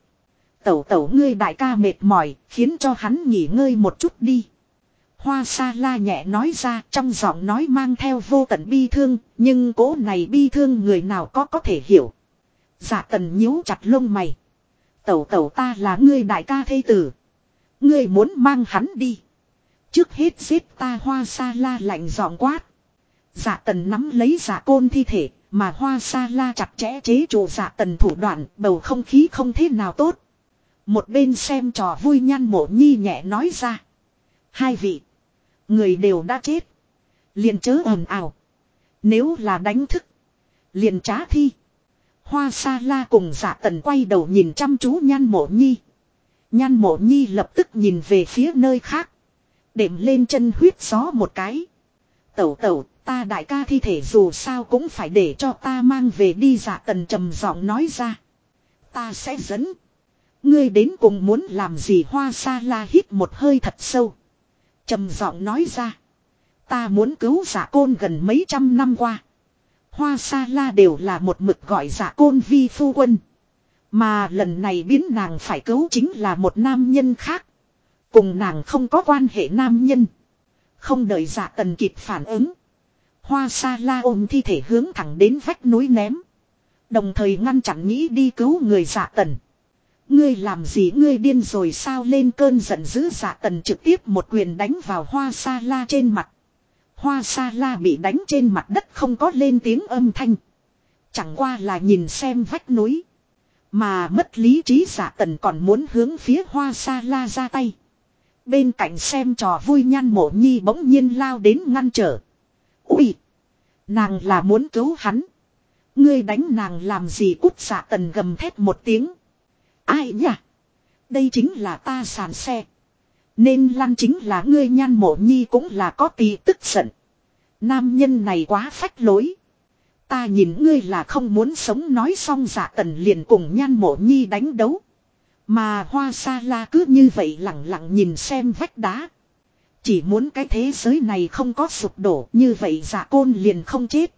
Tẩu tẩu ngươi đại ca mệt mỏi khiến cho hắn nghỉ ngơi một chút đi. Hoa sa la nhẹ nói ra trong giọng nói mang theo vô tận bi thương, nhưng cố này bi thương người nào có có thể hiểu. Dạ tần nhíu chặt lông mày. Tẩu tẩu ta là ngươi đại ca thê tử. Ngươi muốn mang hắn đi. Trước hết giết ta hoa sa la lạnh giọng quát. Dạ tần nắm lấy dạ côn thi thể, mà hoa sa la chặt chẽ chế trụ dạ tần thủ đoạn, bầu không khí không thế nào tốt. Một bên xem trò vui nhan mộ nhi nhẹ nói ra. Hai vị. Người đều đã chết. Liền chớ ồn ào. Nếu là đánh thức. Liền trá thi. Hoa sa la cùng dạ tần quay đầu nhìn chăm chú nhan mộ nhi. Nhan mộ nhi lập tức nhìn về phía nơi khác. Đệm lên chân huyết gió một cái. Tẩu tẩu, ta đại ca thi thể dù sao cũng phải để cho ta mang về đi dạ tần trầm giọng nói ra. Ta sẽ dẫn. Ngươi đến cùng muốn làm gì hoa sa la hít một hơi thật sâu. trầm giọng nói ra. Ta muốn cứu giả côn gần mấy trăm năm qua. Hoa sa la đều là một mực gọi giả côn vi phu quân. Mà lần này biến nàng phải cứu chính là một nam nhân khác. Cùng nàng không có quan hệ nam nhân. Không đợi giả tần kịp phản ứng. Hoa sa la ôm thi thể hướng thẳng đến vách núi ném. Đồng thời ngăn chặn nghĩ đi cứu người giả tần. Ngươi làm gì ngươi điên rồi sao lên cơn giận dữ giả tần trực tiếp một quyền đánh vào hoa sa la trên mặt. Hoa sa la bị đánh trên mặt đất không có lên tiếng âm thanh. Chẳng qua là nhìn xem vách núi. Mà mất lý trí giả tần còn muốn hướng phía hoa sa la ra tay. Bên cạnh xem trò vui nhan mộ nhi bỗng nhiên lao đến ngăn trở. Ui! Nàng là muốn cứu hắn. Ngươi đánh nàng làm gì cút giả tần gầm thét một tiếng. Ai nhỉ? Đây chính là ta sàn xe. Nên lăn chính là ngươi nhan mộ nhi cũng là có tí tức giận. Nam nhân này quá phách lối. Ta nhìn ngươi là không muốn sống nói xong giả tần liền cùng nhan mộ nhi đánh đấu. Mà hoa sa la cứ như vậy lặng lặng nhìn xem vách đá. Chỉ muốn cái thế giới này không có sụp đổ, như vậy giả côn liền không chết.